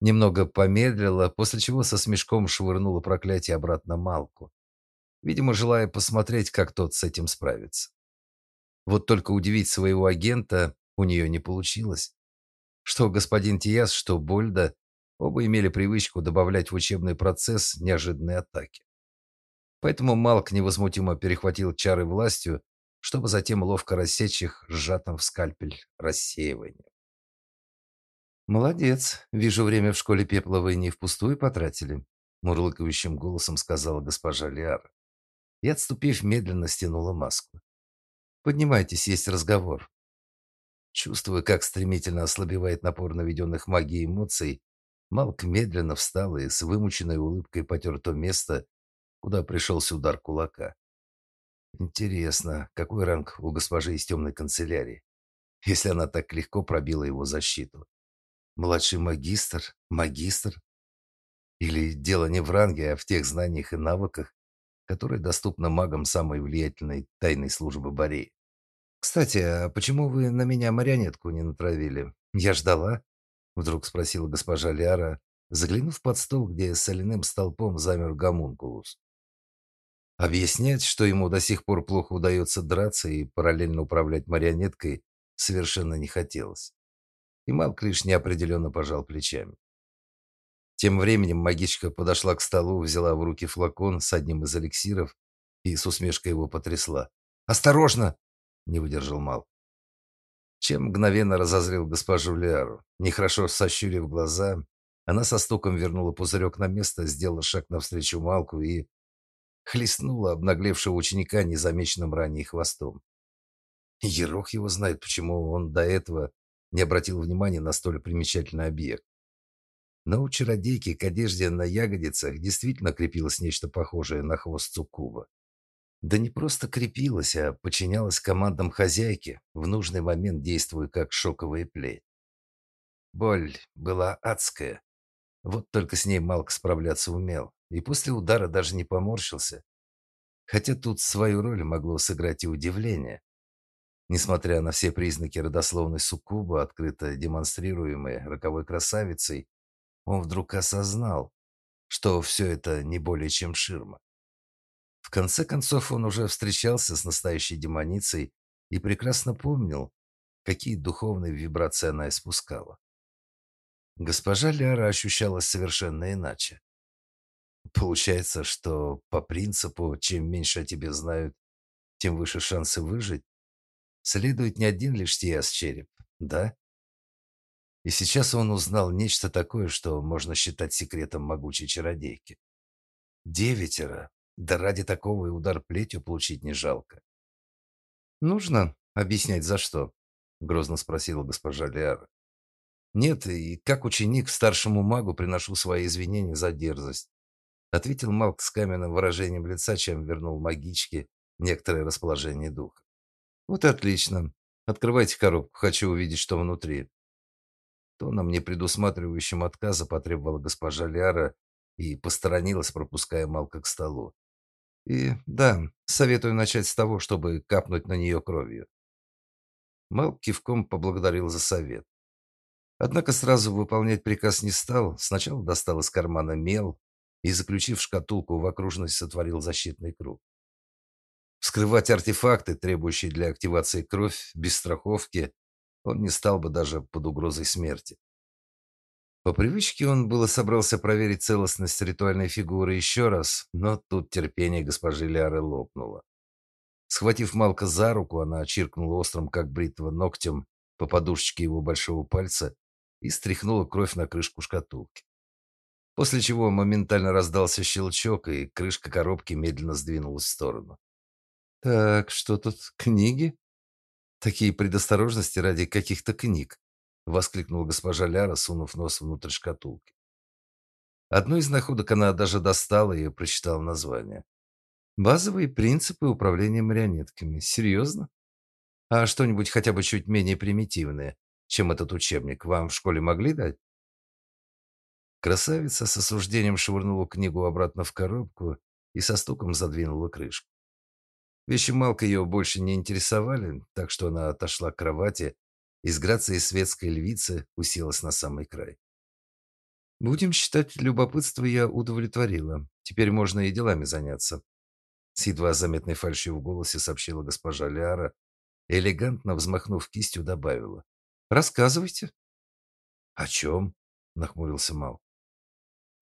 Немного помедлила, после чего со смешком швырнула проклятие обратно Малку, видимо, желая посмотреть, как тот с этим справится. Вот только удивить своего агента у нее не получилось. Что господин Тиас, что Больда оба имели привычку добавлять в учебный процесс неожиданные атаки. Поэтому Малк невозмутимо перехватил чары властью, чтобы затем ловко рассечь их сжатым в скальпель рассеиванием. «Молодец. Вижу, время в школе пепла вы не впустую потратили», мурлыкающим голосом сказала госпожа Лиара. И, отступив, медленно стянула маску. «Поднимайтесь, есть разговор. Чувствуя, как стремительно ослабевает напор наведенных магией эмоций, Малк медленно встал и с вымученной улыбкой потер то место, куда пришелся удар кулака. Интересно, какой ранг у госпожи из темной канцелярии, если она так легко пробила его защиту? Младший магистр? Магистр? Или дело не в ранге, а в тех знаниях и навыках, которые доступны магам самой влиятельной тайной службы Бореи? «Кстати, а почему вы на меня марионетку не натравили? Я ждала?» Вдруг спросила госпожа Ляра, заглянув под стол, где соляным столпом замер гомункулус. Объяснять, что ему до сих пор плохо удается драться и параллельно управлять марионеткой, совершенно не хотелось. И Малк лишь неопределенно пожал плечами. Тем временем магичка подошла к столу, взяла в руки флакон с одним из эликсиров и с усмешкой его потрясла. «Осторожно!» – не выдержал Мал. Чем мгновенно разозлил госпожу Лиару. Нехорошо сощурив глаза, она со стуком вернула пузырек на место, сделала шаг навстречу Малку и хлестнула обнаглевшего ученика незамеченным ранее хвостом. Ерох его знает, почему он до этого не обратил внимания на столь примечательный объект. Но у чародейки к одежде на ягодицах действительно крепилось нечто похожее на хвост цуккуба. Да не просто крепилась, а подчинялась командам хозяйки, в нужный момент действуя как шоковая плеть. Боль была адская. Вот только с ней Малк справляться умел, и после удара даже не поморщился. Хотя тут свою роль могло сыграть и удивление. Несмотря на все признаки родословной суккуба, открыто демонстрируемые роковой красавицей, он вдруг осознал, что все это не более чем ширма. В конце концов, он уже встречался с настоящей демоницей и прекрасно помнил, какие духовные вибрации она испускала. Госпожа Ляра ощущалась совершенно иначе. Получается, что по принципу, чем меньше о тебе знают, тем выше шансы выжить, следует не один лишь тиас череп, да? И сейчас он узнал нечто такое, что можно считать секретом могучей чародейки. Девятеро да ради такого и удар плетью получить не жалко. Нужно объяснять за что? грозно спросила госпожа Лиара. Нет, и как ученик старшему магу приношу свои извинения за дерзость, ответил Малк с каменным выражением лица, чем вернул магичке некоторое расположение духа. Вот и отлично. Открывайте коробку, хочу увидеть, что внутри. Тоном, не предусматривающим отказа, потребовала госпожа Лиара и посторонилась, пропуская Малка к столу. И да, советую начать с того, чтобы капнуть на нее кровью. Мэл кивком поблагодарил за совет. Однако сразу выполнять приказ не стал. Сначала достал из кармана мел и, заключив шкатулку в окружность, сотворил защитный круг. Вскрывать артефакты, требующие для активации кровь, без страховки, он не стал бы даже под угрозой смерти. По привычке он было собрался проверить целостность ритуальной фигуры еще раз, но тут терпение госпожи Ляры лопнуло. Схватив Малка за руку, она чиркнула острым, как бритва, ногтем по подушечке его большого пальца и стряхнула кровь на крышку шкатулки. После чего моментально раздался щелчок, и крышка коробки медленно сдвинулась в сторону. «Так, что тут, книги?» «Такие предосторожности ради каких-то книг», воскликнула госпожа Ляра, сунув нос внутрь шкатулки. Одну из находок она даже достала и прочитала название. Базовые принципы управления марионетками. Серьезно? А что-нибудь хотя бы чуть менее примитивное, чем этот учебник, вам в школе могли дать? Красавица с осуждением швырнула книгу обратно в коробку и со стуком задвинула крышку. Вещи Малка ее больше не интересовали, так что она отошла к кровати из грации светской львицы уселась на самый край. Будем считать, любопытство я удовлетворила. Теперь можно и делами заняться. С едва заметной фальшью в голосе сообщила госпожа Ляра, элегантно взмахнув кистью, добавила: "Рассказывайте". "О чем?» – нахмурился Мал.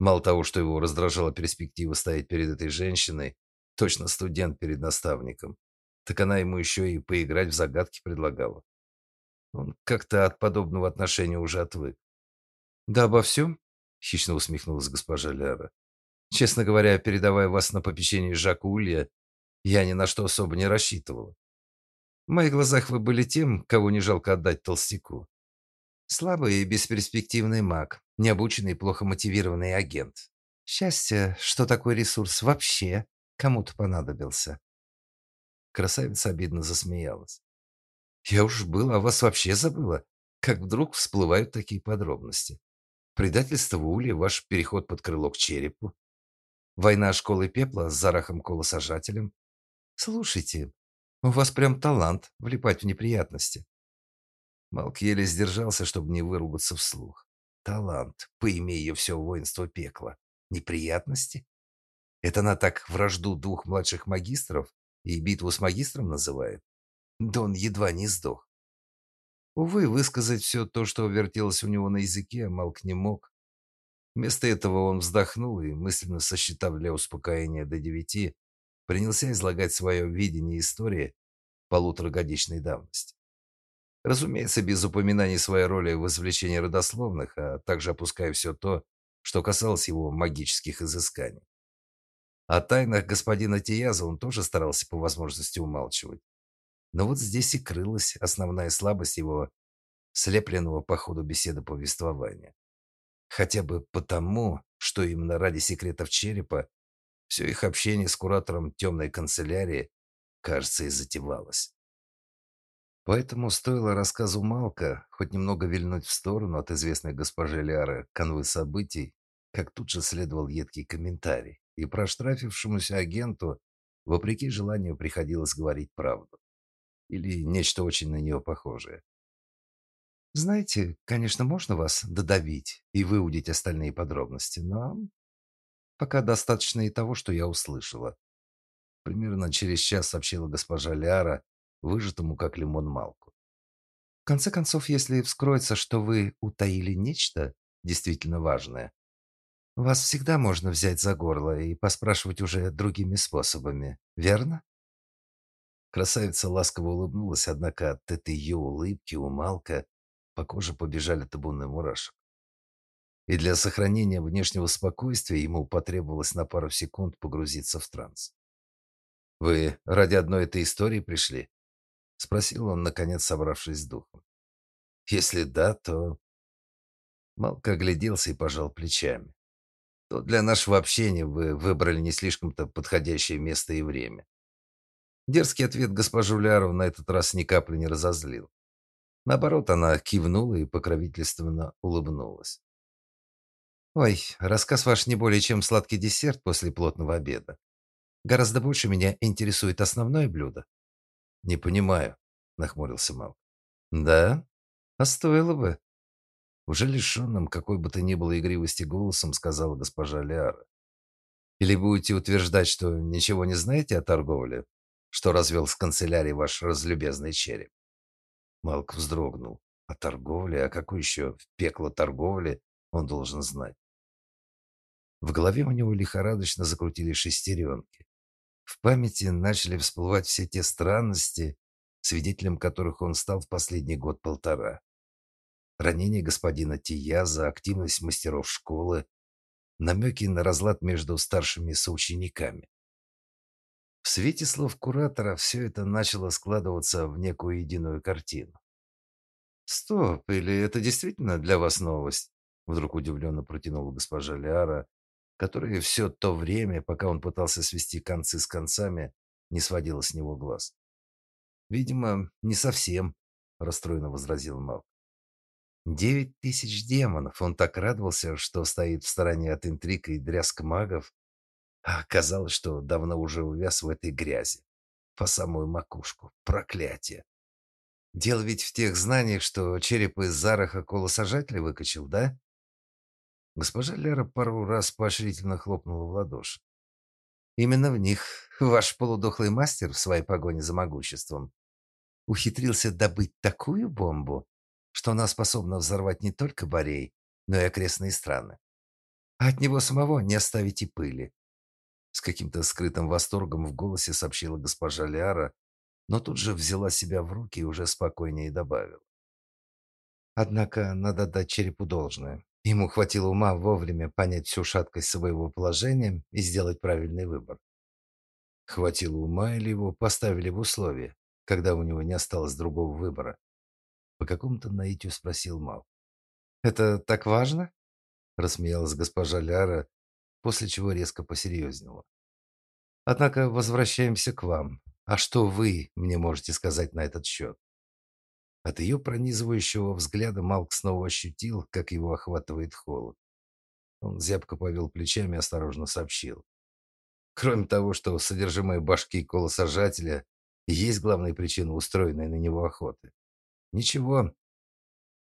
Мало того, что его раздражала перспектива стоять перед этой женщиной, точно студент перед наставником, так она ему еще и поиграть в загадки предлагала. Он как-то от подобного отношения уже отвык. «Да обо всем?» — хищно усмехнулась госпожа Ляра. «Честно говоря, передавая вас на попечение Жака Улья, я ни на что особо не рассчитывала. В моих глазах вы были тем, кого не жалко отдать толстяку. Слабый и бесперспективный маг, необученный и плохо мотивированный агент. Счастье, что такой ресурс вообще кому-то понадобился». Красавица обидно засмеялась. Я уж было о вас вообще забыла, как вдруг всплывают такие подробности. Предательство Ули, ваш переход под крыло к черепу, война школы пепла с Зарахом колосажателем. Слушайте, у вас прям талант влипать в неприятности. Малк еле сдержался, чтобы не выругаться вслух. Талант, поимей ее все воинство пекла. Неприятности? Это она так вражду двух младших магистров и битву с магистром называет? Да он едва не сдох. Увы, высказать все то, что вертелось у него на языке, Малк не мог. Вместо этого он вздохнул и, мысленно сосчитав для успокоения до девяти, принялся излагать свое видение истории полуторагодичной давности. Разумеется, без упоминаний своей роли в извлечении родословных, а также опуская все то, что касалось его магических изысканий. О тайнах господина Тияза он тоже старался по возможности умалчивать. Но вот здесь и крылась основная слабость его слепленного по ходу беседы повествования. Хотя бы потому, что именно ради секретов черепа все их общение с куратором темной канцелярии, кажется, и затевалось. Поэтому стоило рассказу Малка хоть немного вильнуть в сторону от известной госпожи Ляры канвы событий, как тут же следовал едкий комментарий, и проштрафившемуся агенту, вопреки желанию, приходилось говорить правду. Или нечто очень на нее похожее. Знаете, конечно, можно вас додавить и выудить остальные подробности, но пока достаточно и того, что я услышала. Примерно через час сообщила госпожа Ляра, выжатому как лимон Малку. В конце концов, если вскроется, что вы утаили нечто действительно важное, вас всегда можно взять за горло и поспрашивать уже другими способами, верно? Красавица ласково улыбнулась, однако от этой ее улыбки у Малка по коже побежали табуны мурашек. И для сохранения внешнего спокойствия ему потребовалось на пару секунд погрузиться в транс. «Вы ради одной этой истории пришли?» — спросил он, наконец собравшись с духом. «Если да, то...» Малко огляделся и пожал плечами. «То для нашего общения вы выбрали не слишком-то подходящее место и время». Дерзкий ответ госпожу Ляру на этот раз ни капли не разозлил. Наоборот, она кивнула и покровительственно улыбнулась. «Ой, рассказ ваш не более чем сладкий десерт после плотного обеда. Гораздо больше меня интересует основное блюдо». «Не понимаю», — нахмурился Мал. «Да? А стоило бы». Уже лишенным какой бы то ни было игривости голосом сказала госпожа Лиара. «Или будете утверждать, что ничего не знаете о торговле, что развел с канцелярией ваш разлюбезный череп?» Малк вздрогнул. О торговле? О какой еще в пекло торговли он должен знать? В голове у него лихорадочно закрутились шестеренки. В памяти начали всплывать все те странности, свидетелем которых он стал в последний год-полтора. Ранение господина Тияза, активность мастеров школы, намеки на разлад между старшими соучениками. В свете слов куратора все это начало складываться в некую единую картину. «Стоп, или это действительно для вас новость?» Вдруг удивленно протянула госпожа Лиара, которая все то время, пока он пытался свести концы с концами, не сводила с него глаз. «Видимо, не совсем», — расстроенно возразил Мал. «Девять тысяч демонов!» Он так радовался, что стоит в стороне от интриг и дрязг магов, а оказалось, что давно уже увяз в этой грязи. По самую макушку. Проклятие. Дело ведь в тех знаниях, что череп из зароха колосажателя выкачал, да? Госпожа Лера пару раз поощрительно хлопнула в ладоши. Именно в них ваш полудохлый мастер в своей погоне за могуществом ухитрился добыть такую бомбу, что она способна взорвать не только Борей, но и окрестные страны. А от него самого не оставить и пыли. С каким-то скрытым восторгом в голосе сообщила госпожа Лиара, но тут же взяла себя в руки и уже спокойнее добавила. Однако надо дать черепу должное. Ему хватило ума вовремя понять всю шаткость своего положения и сделать правильный выбор. Хватило ума или его поставили в условия, когда у него не осталось другого выбора? По какому-то наитию спросил Мал. «Это так важно?» Рассмеялась госпожа Ляра, после чего резко посерьезнела. Однако возвращаемся к вам. А что вы мне можете сказать на этот счет?» От ее пронизывающего взгляда Малк снова ощутил, как его охватывает холод. Он зябко повел плечами и осторожно сообщил. Кроме того, что содержимое башки колосожателя есть главная причина устроенной на него охоты. Ничего.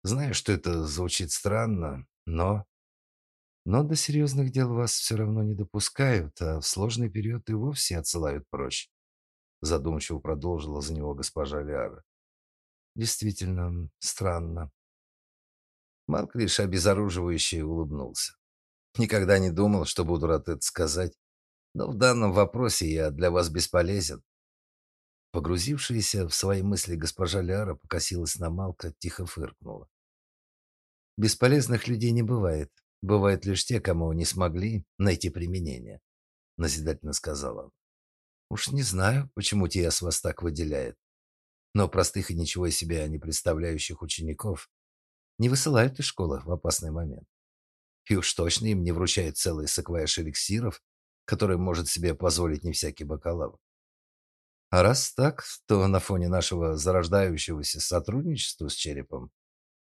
Знаю, что это звучит странно, но но до серьезных дел вас все равно не допускают, а в сложный период и вовсе отсылают прочь. Задумчиво продолжила за него госпожа Лиара. Действительно странно. Марк лишь обезоруживающе улыбнулся. Никогда не думал, что буду рад это сказать, но в данном вопросе я для вас бесполезен. Погрузившаяся в свои мысли госпожа Ляра покосилась на Малка, тихо фыркнула. Бесполезных людей не бывает. Бывают лишь те, кому не смогли найти применение, назидательно сказала. Уж не знаю, почему Тиас вас так выделяет, но простых и ничего из себя не представляющих учеников не высылают из школы в опасный момент. И уж точно им не вручают целый саквояж эликсиров, который может себе позволить не всякий бакалавр. А раз так, то на фоне нашего зарождающегося сотрудничества с черепом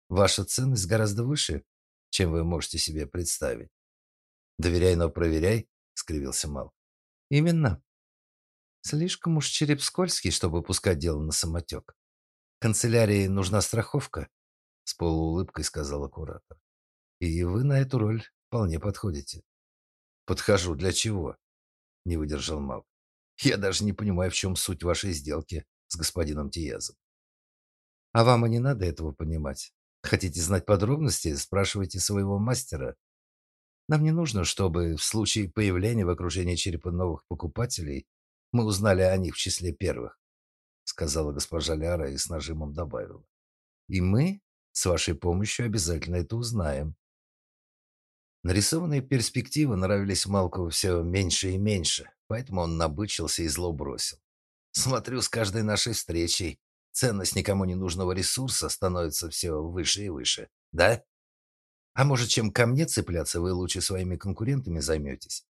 ваша ценность гораздо выше, чем вы можете себе представить. Доверяй, но проверяй, скривился Мал. Именно. Слишком уж череп скользкий, чтобы пускать дело на самотек. Канцелярии нужна страховка, с полуулыбкой сказал куратор. И вы на эту роль вполне подходите. Подхожу для чего? Не выдержал Мал. Я даже не понимаю, в чем суть вашей сделки с господином Тиязом. А вам и не надо этого понимать. Хотите знать подробности, спрашивайте своего мастера. Нам не нужно, чтобы в случае появления в окружении черепа новых покупателей мы узнали о них в числе первых, сказала госпожа Ляра и с нажимом добавила. И мы с вашей помощью обязательно это узнаем. Нарисованные перспективы нравились Малкову все меньше и меньше, поэтому он набычился и зло бросил. «Смотрю, с каждой нашей встречей ценность никому не нужного ресурса становится все выше и выше, да? А может, чем ко мне цепляться, вы лучше своими конкурентами займетесь?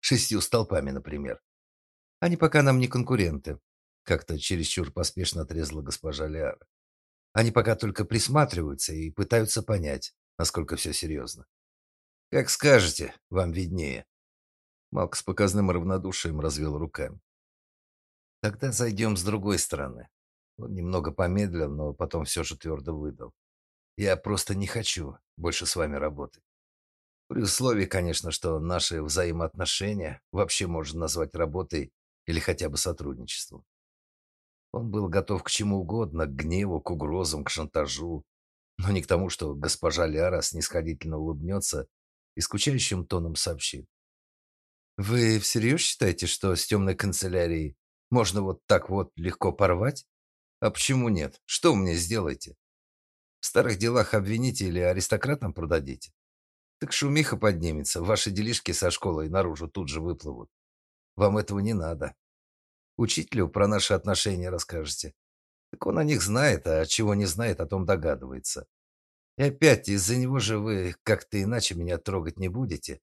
Шестью столпами, например. Они пока нам не конкуренты», как-то чересчур поспешно отрезала госпожа Лиара. «Они пока только присматриваются и пытаются понять, насколько все серьезно. Как скажете, вам виднее. Малк с показным равнодушием развел руками. Тогда зайдем с другой стороны. Он немного помедлил, но потом все же твердо выдал. Я просто не хочу больше с вами работать. При условии, конечно, что наши взаимоотношения вообще можно назвать работой или хотя бы сотрудничеством. Он был готов к чему угодно, к гневу, к угрозам, к шантажу, но не к тому, что госпожа Ляра снисходительно улыбнется и скучающим тоном сообщит. «Вы всерьез считаете, что с темной канцелярией можно вот так вот легко порвать? А почему нет? Что мне сделаете? В старых делах обвините или аристократам продадите? Так шумиха поднимется, ваши делишки со школой наружу тут же выплывут. Вам этого не надо. Учителю про наши отношения расскажете. Так он о них знает, а чего не знает, о том догадывается. И опять из-за него же вы как-то иначе меня трогать не будете.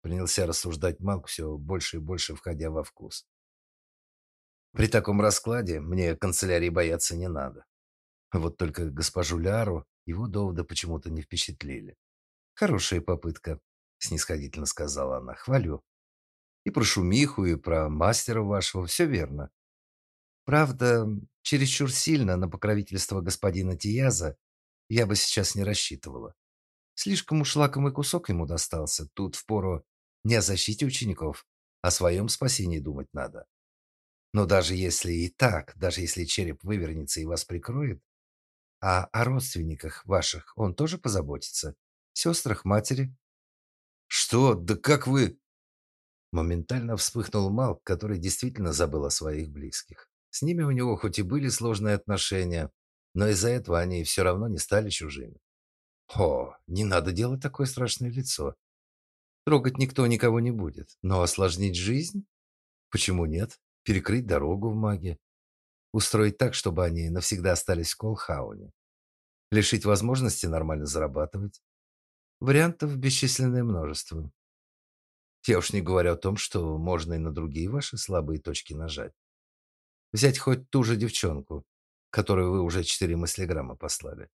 Принялся рассуждать Малк, все больше и больше входя во вкус. При таком раскладе мне канцелярии бояться не надо. Вот только госпожу Ляру его доводы почему-то не впечатлили. Хорошая попытка, снисходительно сказала она. Хвалю. И про шумиху, и про мастера вашего все верно. Правда, чересчур сильно на покровительство господина Тияза я бы сейчас не рассчитывала. Слишком уж лакомый кусок ему достался. Тут впору не о защите учеников, а о своем спасении думать надо. Но даже если и так, даже если череп вывернется и вас прикроет, а о родственниках ваших он тоже позаботится, сестрах матери. Что? Да как вы Моментально вспыхнул Малк, который действительно забыл о своих близких. С ними у него хоть и были сложные отношения, но из-за этого они все равно не стали чужими. О, не надо делать такое страшное лицо. Трогать никто никого не будет, но осложнить жизнь? Почему нет? Перекрыть дорогу в маге. Устроить так, чтобы они навсегда остались в Колхауне. Лишить возможности нормально зарабатывать. Вариантов бесчисленное множество. Я уж не говорю о том, что можно и на другие ваши слабые точки нажать. Взять хоть ту же девчонку, которую вы уже четыре мыслеграмма послали.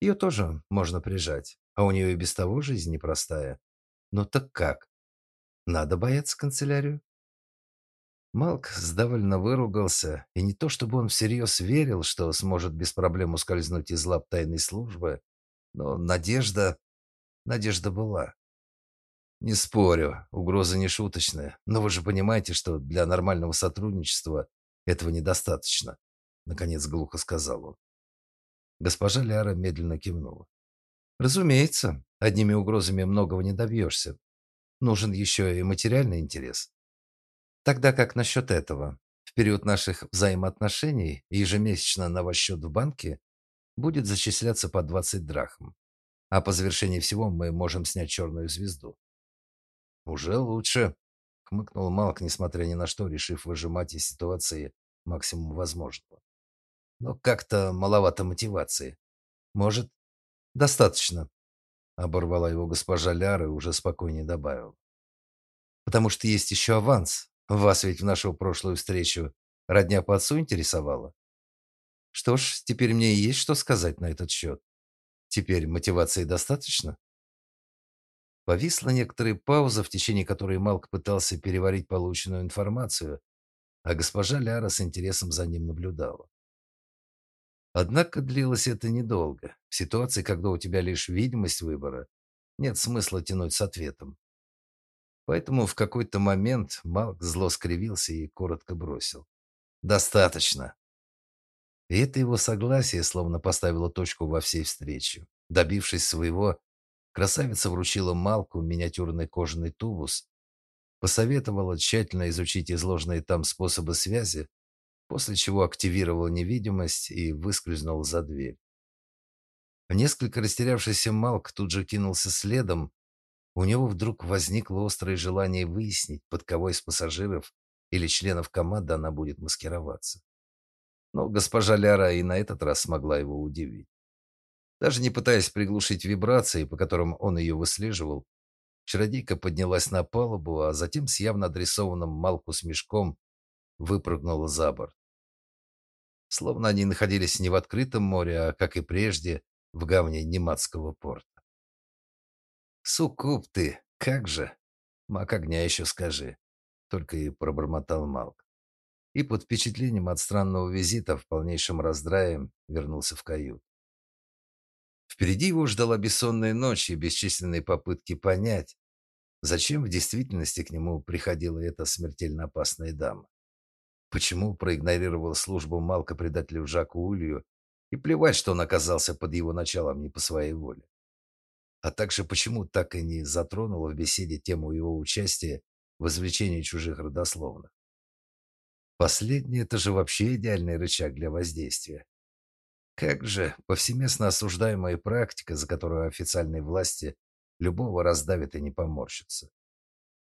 Ее тоже можно прижать, а у нее и без того жизнь непростая. Но так как? Надо бояться канцелярию? Малк сдавленно выругался, и не то чтобы он всерьез верил, что сможет без проблем ускользнуть из лап тайной службы, но надежда... Надежда была. Не спорю, угроза не шуточная, но вы же понимаете, что для нормального сотрудничества этого недостаточно наконец глухо сказал он. Госпожа Ляра медленно кивнула. Разумеется, одними угрозами многого не добьешься. Нужен еще и материальный интерес. Тогда как насчет этого? В период наших взаимоотношений ежемесячно на ваш счет в банке будет зачисляться по 20 драхм. А по завершении всего мы можем снять черную звезду. Уже лучше, хмыкнул Малк, несмотря ни на что, решив выжимать из ситуации максимум возможного. Но как-то маловато мотивации. Может, достаточно, оборвала его госпожа Ляра и уже спокойнее добавила. Потому что есть еще аванс. Вас ведь в нашу прошлую встречу родня по отцу интересовала. Что ж, теперь мне и есть что сказать на этот счет. Теперь мотивации достаточно? Повисла некоторая пауза, в течение которой Малк пытался переварить полученную информацию, а госпожа Ляра с интересом за ним наблюдала. Однако длилось это недолго. В ситуации, когда у тебя лишь видимость выбора, нет смысла тянуть с ответом. Поэтому в какой-то момент Малк зло скривился и коротко бросил: "Достаточно". И это его согласие словно поставило точку во всей встрече. Добившись своего, красавица вручила Малку миниатюрный кожаный тубус, посоветовала тщательно изучить изложенные там способы связи, после чего активировала невидимость и выскользнул за дверь. Несколько растерявшийся Малк тут же кинулся следом. У него вдруг возникло острое желание выяснить, под кого из пассажиров или членов команды она будет маскироваться. Но госпожа Ляра и на этот раз смогла его удивить. Даже не пытаясь приглушить вибрации, по которым он ее выслеживал, чародейка поднялась на палубу, а затем с явно адресованным Малку смешком выпрыгнула за борт. Словно они находились не в открытом море, а, как и прежде, в гавне нематского порта. «Суккуб ты, как же! Маг огня еще скажи!» Только и пробормотал Малк. И под впечатлением от странного визита в полнейшем раздрае вернулся в кают. Впереди его ждала бессонная ночь и бесчисленные попытки понять, зачем в действительности к нему приходила эта смертельно опасная дама. Почему проигнорировал службу Малка предателю Жаку Улью и плевать, что он оказался под его началом не по своей воле. А также почему так и не затронула в беседе тему его участия в извлечении чужих родословных. Последнее – это же вообще идеальный рычаг для воздействия. Как же повсеместно осуждаемая практика, за которую официальные власти любого раздавят и не поморщатся.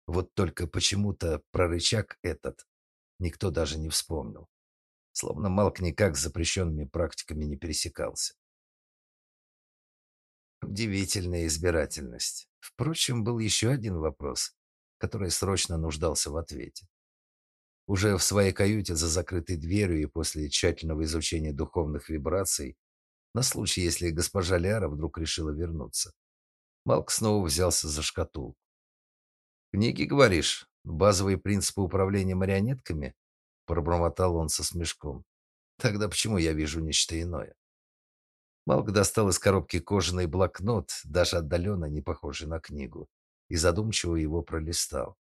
Вот только почему-то про рычаг этот никто даже не вспомнил. Словно Малк никак с запрещенными практиками не пересекался. Удивительная избирательность. Впрочем, был еще один вопрос, который срочно нуждался в ответе. Уже в своей каюте за закрытой дверью и после тщательного изучения духовных вибраций, на случай, если госпожа Ляра вдруг решила вернуться, Малк снова взялся за шкатулку. «Книги, говоришь? Базовые принципы управления марионетками?» Пробормотал он со смешком. «Тогда почему я вижу нечто иное?» Малк достал из коробки кожаный блокнот, даже отдаленно не похожий на книгу, и задумчиво его пролистал.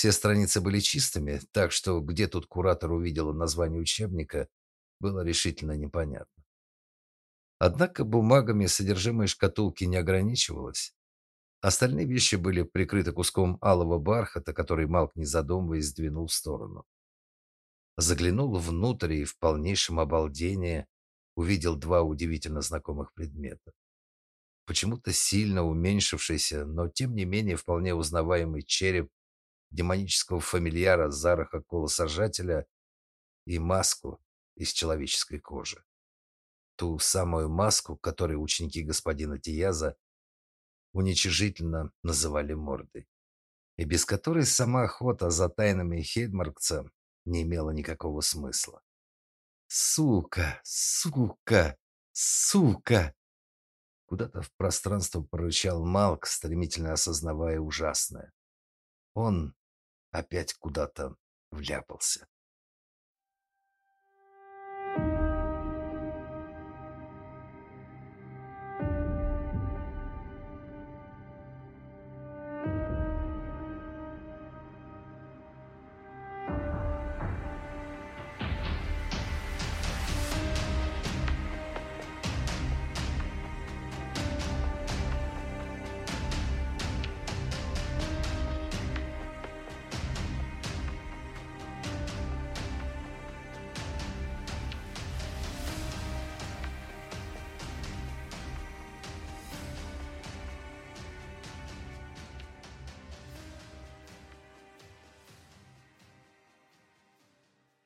Все страницы были чистыми, так что где тут куратор увидел название учебника, было решительно непонятно. Однако бумагами содержимое шкатулки не ограничивалось. Остальные вещи были прикрыты куском алого бархата, который Малк, не задумываясь, сдвинул в сторону. Заглянул внутрь и в полнейшем обалдении увидел два удивительно знакомых предмета. Почему-то сильно уменьшившийся, но тем не менее вполне узнаваемый череп демонического фамильяра Зараха Колосожателя и маску из человеческой кожи. Ту самую маску, которой ученики господина Тияза уничижительно называли мордой, и без которой сама охота за тайнами Хейдмаркца не имела никакого смысла. «Сука! Сука! Сука!» Куда-то в пространство прорычал Малк, стремительно осознавая ужасное. Он опять куда-то вляпался.